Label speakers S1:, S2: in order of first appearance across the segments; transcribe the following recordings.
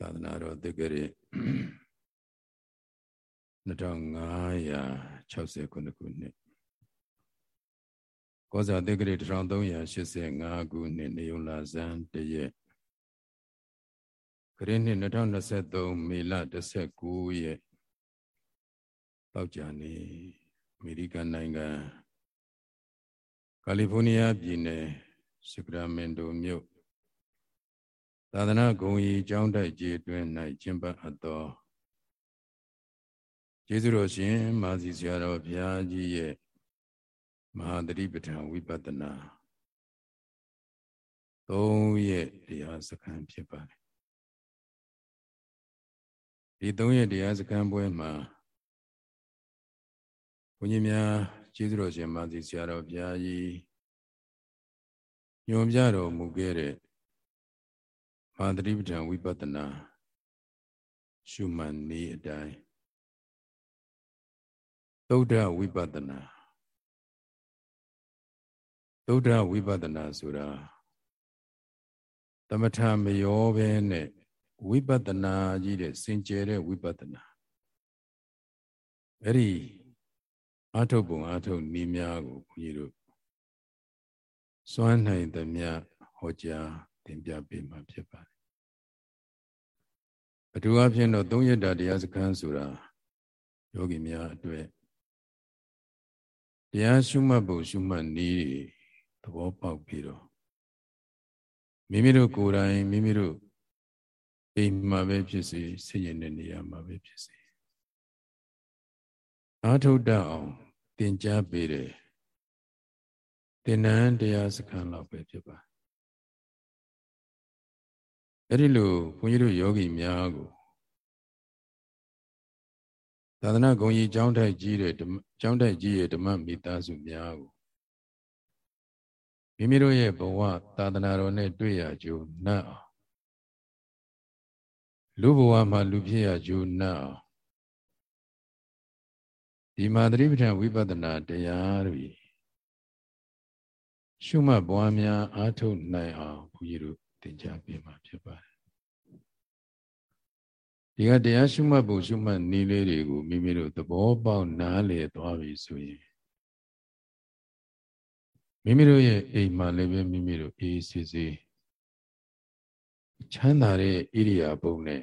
S1: သာသနာတော်တက္ကရာ2560ခုနှစ်ကောဇာတက္ကရာ1385ခုနှစ်နေုံလာဇန်တရက်ခရစ်နှစ်2023မေလ19ရက်တောက်ကြနေအမေရိကန်နိုင်ငံကာလီဖိုးနီးယားပြည်နယ်စကရာမင်တိုမြို့ သာသနာဂုံကြီးကျောင်းတိုက်ကြီးအတွင်း၌ကျင့်ပအပ်သောကျေးဇူးတော်ရှင်မာစီဆရာတော်ဘုရားကြီးရဲ့မဟာတတိပဋ္ဌာန်ဝိပဿနာသုံးရက်တရားစခန်းဖြစ်ပါတယ်ဒီသုံးရက်တရားစခန်းပွဲမှာဘုန်းကြီးများကျေးဇူးတော်ရှင်မာစီဆရာတော်ဘုရားကြီးညွန်ပြတော်မူခဲ့တဲ့ မာသတိပဋ္ဌာန်ဝိပဿနာရှုမှတ်နည်းအတိုင်းသုဒ္ဓဝိပဿနာသုဒ္ဓဝိပဿနာဆိုတာသမထမရောပဲနဲ့ဝိပဿနာကြီးတဲ့စင်ကြယ်တဲ့ဝိပဿနာအဲ့ဒီအာထုတ်ပုံအာထုတ်နည်းများကိုဘုန်းကြီးတို့စွမ်းနိုင်သမျှဟောကြား သင်ပြပေးမှာဖြစ်ပါတယ်အထူးအဖြင့်တော့သုံးရတာတရားစခန်းဆိုတာယောဂီများအတွက်တရားရှုမှတ်ဖို့ရှုမှတ်နည်းသဘောပေါက်ပြီးတော့မိမိတို့ကိုယ်တိုင်မိမိတို့အိမ်မှာပဲဖြစ်စေစိတ်ရတဲ့နေရာမှာပဲဖြစ်စေအာထုတအောင်သင်ကြားပေးတယ်သင်္นานတရားစခန်းလောက်ပဲဖြစ်ပါ အဲ့ဒီလိုဘုန်းကြီးတို့ယောဂီများကိုသာသနာဂုံကြီးကျောင်းတိုက်ကြီးတဲ့ကျောင်းတိုက်ကြီးရဲ့ဓမ္မမိသားစုများကိုမိမိတို့ရဲ့ဘဝသာသနာတော်နဲ့တွေ့ရကြုံနှံ့အောင်လူဘဝမှာလူဖြစ်ရကြုံနှံ့အောင်ဒီမာသတိပဋ္ဌာန်ဝိပဿနာတရားတွေရှုမှတ်ပွားများအားထုတ်နိုင်အောင်ဘုရားတို့ သင်ကြားပေးမှာဖြစ်ပါတယ်ဒီကတရားရှုမှတ်ဖို့ရှုမှတ်နည်းလေးတွေကိုမိမိတို့သဘောပေါက်နားလည်သွားပြီဆိုရင်မိမိတို့ရဲ့အိမ်မှာလည်းပဲမိမိတို့အေးစစ်စစ်ချမ်းသာတဲ့ဣရိယာပုနဲ့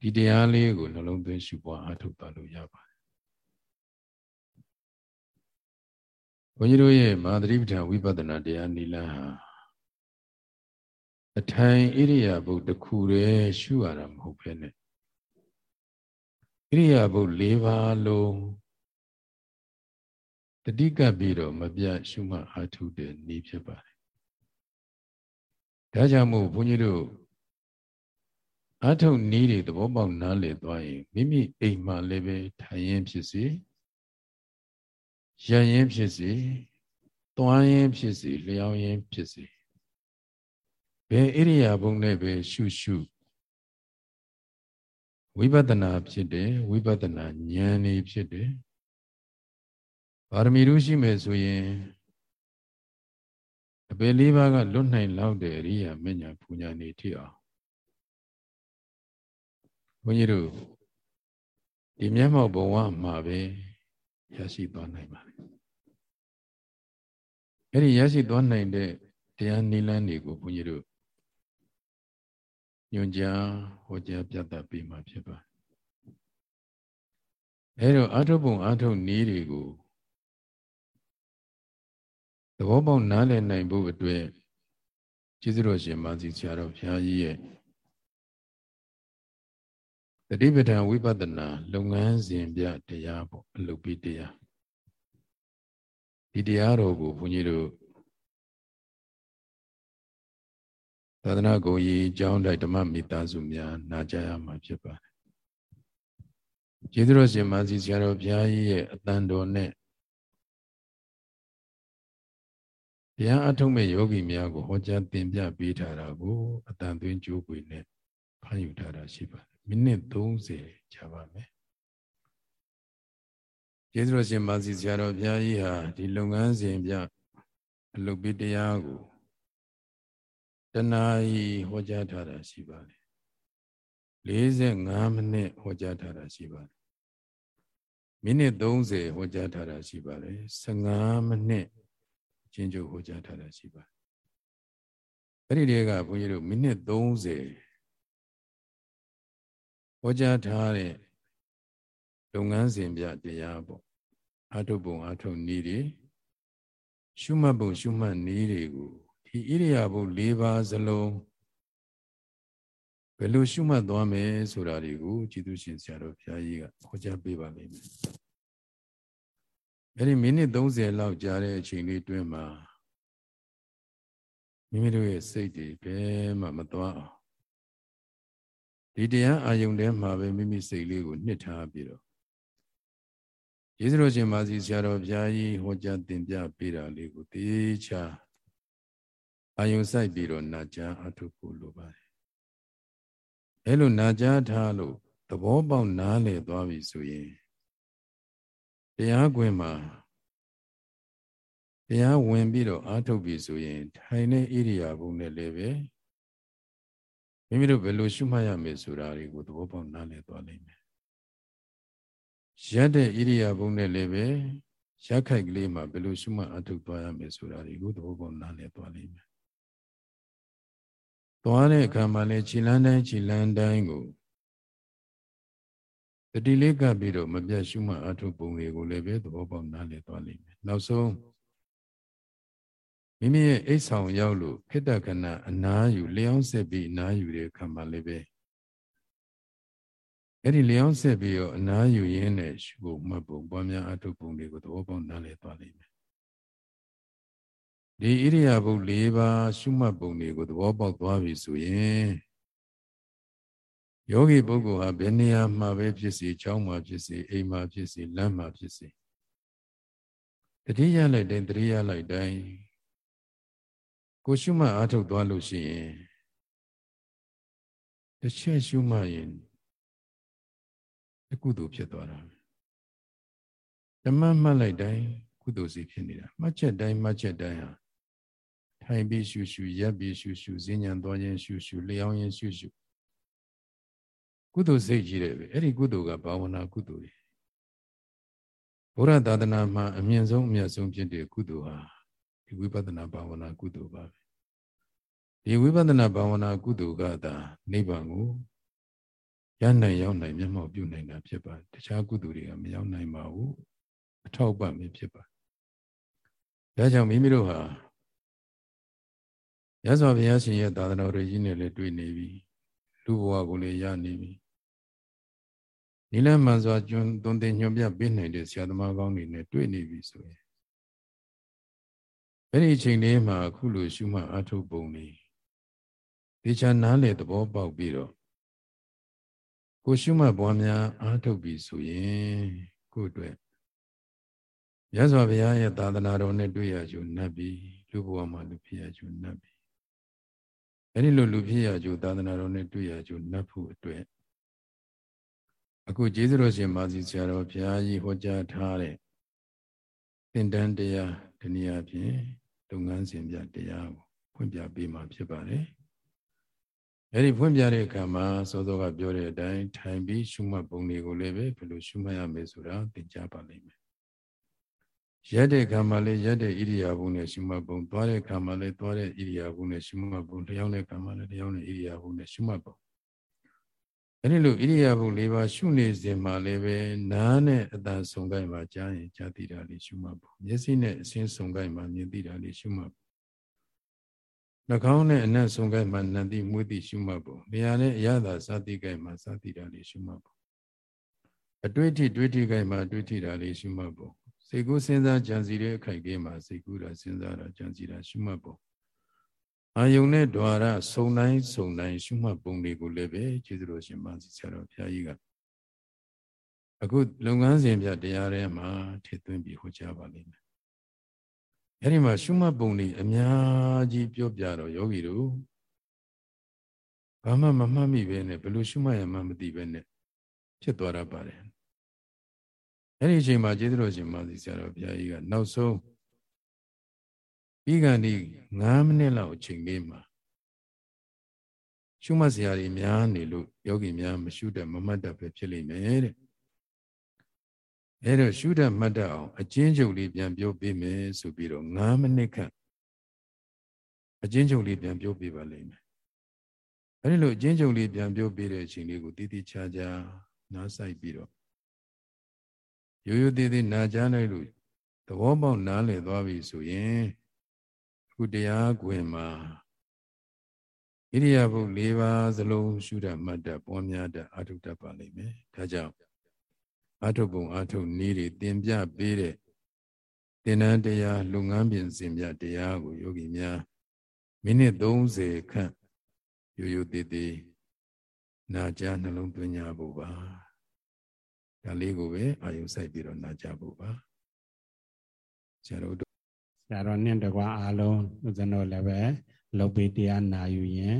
S1: ဒီတရားလေးကိုနှလုံးသွင်းရှုပွားအားထုတ်သွားလို့ရပါတယ်ဘုန်းကြီးတို့ရဲ့မာသတိပဋ္ဌာန်ဝိပဿနာတရားနိလန်းဟာ အထိုင်ဣရိယာပုတ်တစ်ခုတည်းရှုရတာမဟုတ်ဘဲနဲ့ဣရိယာပုတ်၄ပါးလုံးတတိကပ်ပြီးတော့မပြတ်ရှုမှတ်အားထုတ်တဲ့နည်းဖြစ်ပါတယ်ဒါကြောင့်မို့ဘုန်းကြီးတို့အားထုတ်နည်းတွေသဘောပေါက်နားလည်သွားရင်မိမိအိမ်မှာလည်းပဲထိုင်ရင်ဖြစ်စေရရင်ဖြစ်စေသွားရင်ဖြစ်စေလျောင်းရင်ဖြစ်စေ ဘယ်ဣရိယာပုနဲ့ပဲရှုရှုဝိပဿနာဖြစ်တယ်ဝိပဿနာဉာဏ်နေဖြစ်တယ်ပါရမီတို့ရှိမယ်ဆိုရင်အပေလေးပါးကလွတ်နိုင်လောက်တဲ့အရိယာမညာပူညာနေထိအောင်ဘုန်းကြီးတို့ဒီမျက်မှောက်ဘဝမှာပဲရရှိသွားနိုင်ပါတယ်အဲ့ဒီရရှိသွားနိုင်တဲ့တရားနိလန်းတွေကိုဘုန်းကြီးတို့ ညွန်ကြားဟောကြားပြသပေးမှာဖြစ်ပါအဲတော့အာထုပ်ပုံအာထုပ်နည်းတွေကိုသဘောပေါက်နားလည်နိုင်ဖို့အတွက်ကျေးဇူးတော်ရှင်မာစီဆရာတော်ဘုရားကြီးရဲ့တတိပဋ္ဌာန်ဝိပဿနာလုပ်ငန်းစဉ်ပြတရားပေါ့အလုပ်ပြီးတရားဒီတရားတော်ကိုဘုန်းကြီးတို့ သာသနာ့ဂုဏ်ကြီးကျောင်းတိုက်ဓမ္မမိသားစုများနာကြားရမှာဖြစ်ပါတယ်။ကျေးဇူးတော်ရှင်မာစီဆရာတော်ဘုရားကြီးရဲ့အတန်တော်နဲ့ဘုရားအထုံးမဲ့ယောဂီများကိုဟောကြားသင်ပြပေးထားတာကိုအတန်သွင်းကြိုးပွေနဲ့ဖန်ယူထားတာရှိပါတယ်။မိနစ်30ကြာပါမယ်။ကျေးဇူးတော်ရှင်မာစီဆရာတော်ဘုရားကြီးဟာဒီလုပ်ငန်းစဉ်ပြအလုပ်ပေးတရားကို တဏှာကြီးဟောကြားထားတာရှိပါတယ်45မိနစ်ဟောကြားထားတာရှိပါတယ်မိနစ်30ဟောကြားထားတာရှိပါတယ်15မိနစ်ကျင်းကျုပ်ဟောကြားထားတာရှိပါတယ်အဲ့ဒီတည်းကဘုန်းကြီးတို့မိနစ်30ဟောကြားထားတဲ့လုပ်ငန်းစဉ်ပြတရားပေါ့အာထုပ်ပုံအာထုပ်နည်းတွေရှုမှတ်ပုံရှုမှတ်နည်းတွေကို ဒီဣရိယာပု၄ပါးစလုံးဘယ်လိုရှုမှတ်သွားမယ်ဆိုတာတွေကိုကြည်သူရှင်ဆရာတော်ဘုရားကြီးကဟောကြားပေးပါလိမ့်မယ်အဲ့ဒီမိနစ်30လောက်ကြာတဲ့အချိန်လေးတွင်းမှာမိမိတို့ရဲ့စိတ်တွေဘယ်မှမသွားအောင်ဒီတရားအာယုန်ထဲမှာပဲမိမိစိတ်လေးကိုနှစ်ထားပြီးတော့ယေရှုတော်ရှင်မာစီဆရာတော်ဘုရားကြီးဟောကြားတင်ပြပေးတာလေးကိုတေချာ အာယုန်ဆိုင်ပြီးတော့နာကြားအထုဖို့လိုပါတယ်အဲလိုနာကြားထားလို့သဘောပေါက်နားလည်သွားပြီဆိုရင်တရားကွင်မှာတရားဝင်ပြီးတော့အာထုတ်ပြီဆိုရင် ထိုင်တဲ့ဣရိယာပုနဲ့လည်းပဲမိမိတို့ဘယ်လိုရှုမှတ်ရမယ်ဆိုတာတွေကိုသဘောပေါက်နားလည်သွားလိမ့်မယ်ရက်တဲ့ဣရိယာပုနဲ့လည်းပဲရက်ခိုက်ကလေးမှာဘယ်လိုရှုမှတ်အာထုတ်သွားရမယ်ဆိုတာတွေကိုသဘောပေါက်နားလည်သွားလိမ့်မယ် သွားတဲ့အခါမှာလည်းခြေလန်းတိုင်းခြေလန်းတိုင်းကိုတတိလေးကပ်ပြီးတော့မပြတ်ရှုမှတ်အာထုတ်ပုံတွေကိုလည်းပဲသဘောပေါက်နားလည်သွားလိမ့်မယ်နောက်ဆုံးမိမိရဲ့အိတ်ဆောင်ရောက်လို့ခိတ္တကနအနားယူလျောင်းဆက်ပြီးအနားယူတဲ့အခါမှာလည်းပဲအဲ့ဒီလျောင်းဆက်ပြီးတော့အနားယူရင်းနဲ့ရှုဖို့မှတ်ပုံပွားများအထုပ်ပုံတွေကိုသဘောပေါက်နားလည်သွားလိမ့်မယ် ဒီဣရိယာပု၄ပါးရှုမှတ်ပုံတွေကိုသဘောပေါက်သွားပြီဆိုရင်ယောဂီပုဂ္ဂိုလ်ဟာဘယ်နေရာမှာပဲဖြစ်စီ၊ကျောင်းမှာဖြစ်စီ၊အိမ်မှာဖြစ်စီ၊လမ်းမှာဖြစ်စီတတိယလိုက်တိုင်းတတိယလိုက်တိုင်းကိုရှုမှတ်အားထုတ်သွားလို့ရှိရင်တစ်ချက်ရှုမှတ်ရင်အကုသိုလ်ဖြစ်သွားတာဓမ္မမှတ်လိုက်တိုင်းကုသိုလ်စီဖြစ်နေတာမှတ်ချက်တိုင်းမှတ်ချက်တိုင်းဟာ ထိုင်ပြီးရှုရှုရပ်ပြီးရှုရှုဈဉ္ဉံသွားခြင်းရှုရှုလျောင်းခြင်းရှုရှုကုသိုလ်စိတ်ကြီးတယ်ပဲအဲ့ဒီကုသိုလ်ကဘာဝနာကုသိုလ်တွေဘုရားသာသနာမှာအမြင့်ဆုံးအမြတ်ဆုံးဖြစ်တဲ့ကုသိုလ်ဟာဒီဝိပဿနာဘာဝနာကုသိုလ်ပါပဲဒီဝိပဿနာဘာဝနာကုသိုလ်ကသာနိဗ္ဗာန်ကိုရနိုင်ရောက်နိုင်မျက်မှောက်ပြုနိုင်တာဖြစ်ပါတခြားကုသိုလ်တွေကမရောက်နိုင်ပါဘူးအထောက်ပံ့ပဲဖြစ်ပါဒါကြောင့်မိမိတို့ဟာ ရသော်ဘုရားရှင်ရဲ့သာသနာတော်ကြီးနဲ့လည်းတွေ့နေပြီလူဘဝကိုလည်းရနေပြီနိလမှန်စွာကျွန်းသွန်သင်ညွှန်ပြပေးနိုင်တဲ့ဆရာသမားကောင်းတွေနဲ့တွေ့နေပြီဆိုရင်အဲ့ဒီအချိန်လေးမှာအခုလိုရှုမှတ်အထုပ်ပုံလေးတေချာနားလေသဘောပေါက်ပြီးတော့ကိုရှုမှတ်ပွားများအားထုတ်ပြီးဆိုရင်ကိုယ့်အတွက်ရသော်ဘုရားရဲ့သာသနာတော်နဲ့တွေ့ရကြုံနှပ်ပြီးလူဘဝမှာလူဖြစ်ရကြုံနှပ်ပြီး အဲ့ဒီလိုလူဖြစ်ရကြုံသာသနာတော်နဲ့တွေ့ရကြုံနှပ်ဖို့အတွက်အခုကျေးဇူးတော်ရှင်မာစီဆရာတော်ဘုရားကြီးဟောကြားထားတဲ့သင်တန်းတရားဒီနည်းအားဖြင့်လုပ်ငန်းစဉ်ပြတရားကိုဖွင့်ပြပေးမှာဖြစ်ပါတယ်အဲ့ဒီဖွင့်ပြတဲ့အခါမှာစောစောကပြောတဲ့အတိုင်းထိုင်ပြီးရှုမှတ်ပုံတွေကိုလည်းပဲဘယ်လိုရှုမှတ်ရမယ်ဆိုတာသင်ကြားပါလိမ့်မယ် ရက်တဲ့ခါမှာလည်းရက်တဲ့ဣရိယာပုနဲ့ရှုမှတ်ပုံသွားတဲ့ခါမှာလည်းသွားတဲ့ဣရိယာပုနဲ့ရှုမှတ်ပုံတယောက်တဲ့ခါမှာလည်းတယောက်နဲ့ဣရိယာပုနဲ့ရှုမှတ်ပုံအဲ့ဒီလိုဣရိယာပု၄ပါးရှုနေစဉ်မှာလည်းပဲနားနဲ့အတန်ဆုံကိုင်းမှာကြားရင်ကြားသိတာလေးရှုမှတ်ပုံမျက်စိနဲ့အစင်းဆုံကိုင်းမှာမြင်သိတာလေးရှုမှတ်ပုံနှာခေါင်းနဲ့အနက်ဆုံးကိုက်မှာနံတိမွေးတိရှုမှတ်ဖို့နေရာနဲ့အရသာစသည်ကိုက်မှာစသည်တာလေးရှုမှတ်ဖို့အတွေ့အထိတွေ့ထိကိုက်မှာတွေ့ထိတာလေးရှုမှတ်ဖို့ စိတ်ကူးစဉ်းစားကြံစီတဲ့အခိုက်ကြီးမှာစိတ်ကူးတာစဉ်းစားတာကြံစီတာရှုမှတ်ဖို့အာယုန်နဲ့ဓွာရစုံတိုင်းစုံတိုင်းရှုမှတ်ပုံတွေကိုလည်းပဲကျေးဇူးတော်ရှင်မဆီဆရာတော်ဘုရားကြီးကအခုလုပ်ငန်းစဉ်ပြတရားထဲမှာထည့်သွင်းပြီးဟောကြားပါလိမ့်မယ်အဲ့ဒီမှာရှုမှတ်ပုံတွေအများကြီးပြောပြတော့ယောဂီတို့ဘာမှမမှတ်မိပဲနဲ့ဘယ်လိုရှုမှတ်ရမှမသိပဲနဲ့ဖြစ်သွားရပါတယ် အဲ့ဒီအချိန်မှာကျေးဇူးတော်ရှင်မသိဆရာတော်ဘုရားကြီးကနောက်ဆုံးပြီးကန်ဒီ9မိနစ်လောက်အချိန်လေးမှာရှုမှတ်စရာတွေများနေလို့ယောဂီများမရှုတတ်မမှတ်တတ်ပဲဖြစ်လိမ့်မယ်တဲ့အဲ့တော့ရှုတတ်မှတ်တတ်အောင်အချင်းချုပ်လေးပြန်ပြောပေးမယ်ဆိုပြီးတော့9မိနစ်ခန့်အချင်းချုပ်လေးပြန်ပြောပေးပါလိမ့်မယ်အဲ့ဒီလိုအချင်းချုပ်လေးပြန်ပြောပေးတဲ့အချိန်လေးကိုတည်တည်ချာချာနားဆိုင်ပြီးတော့ ရိုးရိုးသေးသေးနာကြားလိုက်လို့သဘောပေါက်နားလည်သွားပြီဆိုရင်အခုတရားခွင်မှာဣရိယာပု၄ပါးစလုံးရှုတတ်မှတ်တတ်ပွားများတတ်အာထုတတ်ပါလိမ့်မယ်ဒါကြောင့်အာထုပုံအာထုနည်းတွေသင်ပြပေးတဲ့သင်္นานတရားလုပ်ငန်းပြင်စင်ပြတရားကိုယောဂီများမိနစ်30ခန့်ရိုးရိုးသေးသေးနာကြားနှလုံးသွင်းကြဖို့ပါ ဒါလေးကိုပဲအာယုစိုက်ပြီးတော့နာကြားဖို့ပါဆရာတော်တို့
S2: ဆရာတော်နှင့်တကွာအားလုံးဦးဇင်းတို့လည်းပဲလုတ်ပေးတရားနာယူရင်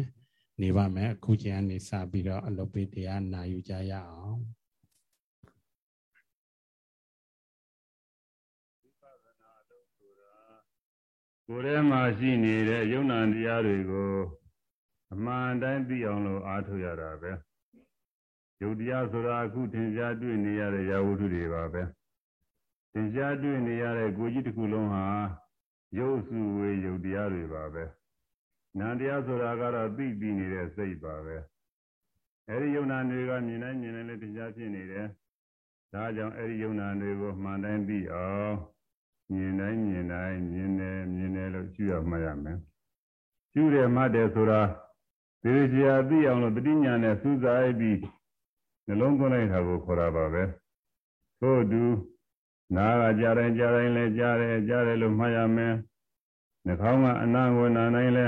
S2: နေပါမယ်အခုချိန်ကနေစပြီးတော့အလုတ်ပေးတရားနာယူကြရအောင်
S3: ကိုယ်ထဲမှာရှိနေတဲ့ယုံနာတရားတွေကိုအမှန်တိုင်းသိအောင်လို့အားထုတ်ရတာပဲ ယုတ်တရားဆိုတာအခုသင်္ချာတွေ့နေရတဲ့ရာဝတ္ထုတွေပါပဲသင်္ချာတွေ့နေရတဲ့ကိုကြီးတစ်ခုလုံးဟာရုပ်စုဝေယုတ်တရားတွေပါပဲနန္တရားဆိုတာကတော့သိပြီးနေတဲ့စိတ်ပါပဲအဲဒီယုံနာတွေကမြင်တိုင်းမြင်တိုင်းလည်းတရားဖြစ်နေတယ်ဒါကြောင့်အဲဒီယုံနာတွေကိုမှန်တိုင်းသိအောင်မြင်တိုင်းမြင်တိုင်းမြင်တယ်မြင်တယ်လို့ရှုရမှတ်ရမယ်ရှုတယ်မှတ်တယ်ဆိုတာဒီကြရာသိအောင်လို့တတိညာနဲ့စူးစိုက်ပြီး နှလုံးသွင်းလိုက်တာကိုခေါ်တာပါပဲသို့တူနားကကြားတိုင်းကြားတိုင်းလဲကြားတယ်ကြားတယ်လို့မှတ်ရမယ်နှာခေါင်းကအနာကိုနာတိုင်းလဲ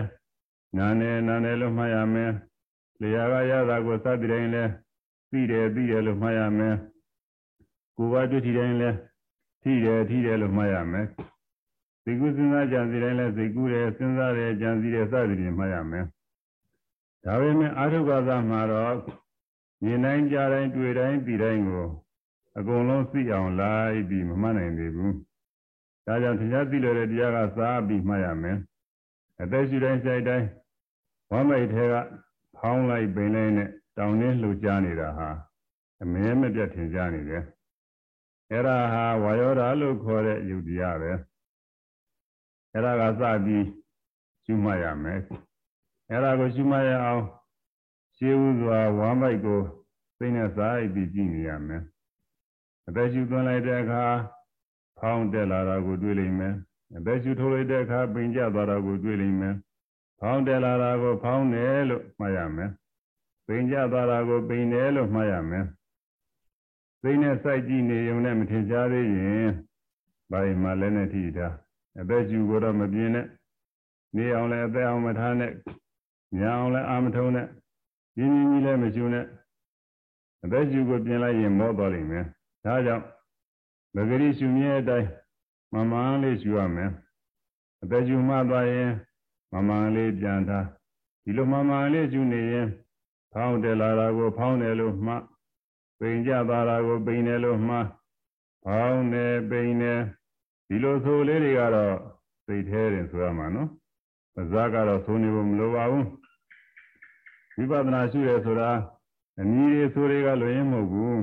S3: နာနေနာနေလို့မှတ်ရမယ်လျာကရတာကိုစသည်တိုင်းလဲသိတယ်သိတယ်လို့မှတ်ရမယ်ကိုယ်ကတွေ့ထီတိုင်းလဲထိတယ်ထိတယ်လို့မှတ်ရမယ်သိကုစဉ်းစားကြံစီတိုင်းလဲသိကုတယ်စဉ်းစားတယ်ကြံစီတယ်စသည်ဖြင့်မှတ်ရမယ်ဒါပေမဲ့အာထုကသမှာတော့ မြင်တိုင်းကြားတိုင်းတွေ့တိုင်းသိတိုင်းကိုအကုန်လုံးသိအောင်လိုက်ပြီးမမှတ်နိုင်သေးဘူးဒါကြောင့်တရားသိလို့တဲ့တရားကစားပြီးမှတ်ရမယ်အသက်ရှူတိုင်းဆိုင်တိုင်းဝမ်းမိတ်ထဲကဖောင်းလိုက်ပင်လိုက်နဲ့တောင်းနှင်းလှူကြနေတာဟာအမဲမပြတ်ထင်ရှားနေတယ်အဲ့ဒါဟာဝါယောဓာလို့ခေါ်တဲ့ယုတ်တရားပဲအဲ့ဒါကစပြီးရှုမှတ်ရမယ်အဲ့ဒါကိုရှုမှတ်ရအောင် ရှင်းဥစွာဝမ်းမိုက်ကိုသိနေစားပြီးကြည့်နေရမယ်အသက်ရှူသွင်းလိုက်တဲ့အခါဖောင်းတက်လာတာကိုတွေ့လိမ့်မယ်အသက်ရှူထုတ်လိုက်တဲ့အခါပင်ကျသွားတာကိုတွေ့လိမ့်မယ်ဖောင်းတယ်လာတာကိုဖောင်းတယ်လို့မှတ်ရမယ်။ပိန်ကြသွားတာကိုပိန်တယ်လို့မှတ်ရမယ်။သိနဲ့စိုက်ကြည့်နေုံနဲ့မထင်ရှားသေးရင်ဘာမှလည်းနဲ့ထိတာအသက်ရှူကိုတော့မပြင်းနဲ့နေအောင်လည်းအသက်အောင်မထားနဲ့ညာအောင်လည်းအာမထုံးနဲ့ ရင်းရင်းကြီးလည်းမရှူနဲ့အသက်ရှူကိုပြင်လိုက်ရင်မောသွားလိမ့်မယ်။ဒါကြောင့်မဂရီရှူမြဲအတိုင်းမမှန်လေးရှူရမယ်။အသက်ရှူမှသွားရင်မမှန်လေးပြန်ထားဒီလိုမမှန်လေးကျူနေရင်ဖောင်းတယ်လာတာကိုဖောင်းတယ်လို့မှပိန်ကြသွားတာကိုပိန်တယ်လို့မှဖောင်းတယ်ပိန်တယ်ဒီလိုဆိုလေးတွေကတော့သိသေးတယ်ဆိုရမှာနော်ပါဇာကတော့ဆိုနေဖို့မလိုပါဘူး ဝိပဿနာရှုရဆိုတာအနည်းလေးဆိုတွေကလွင်ရင်မဟုတ်ဘူး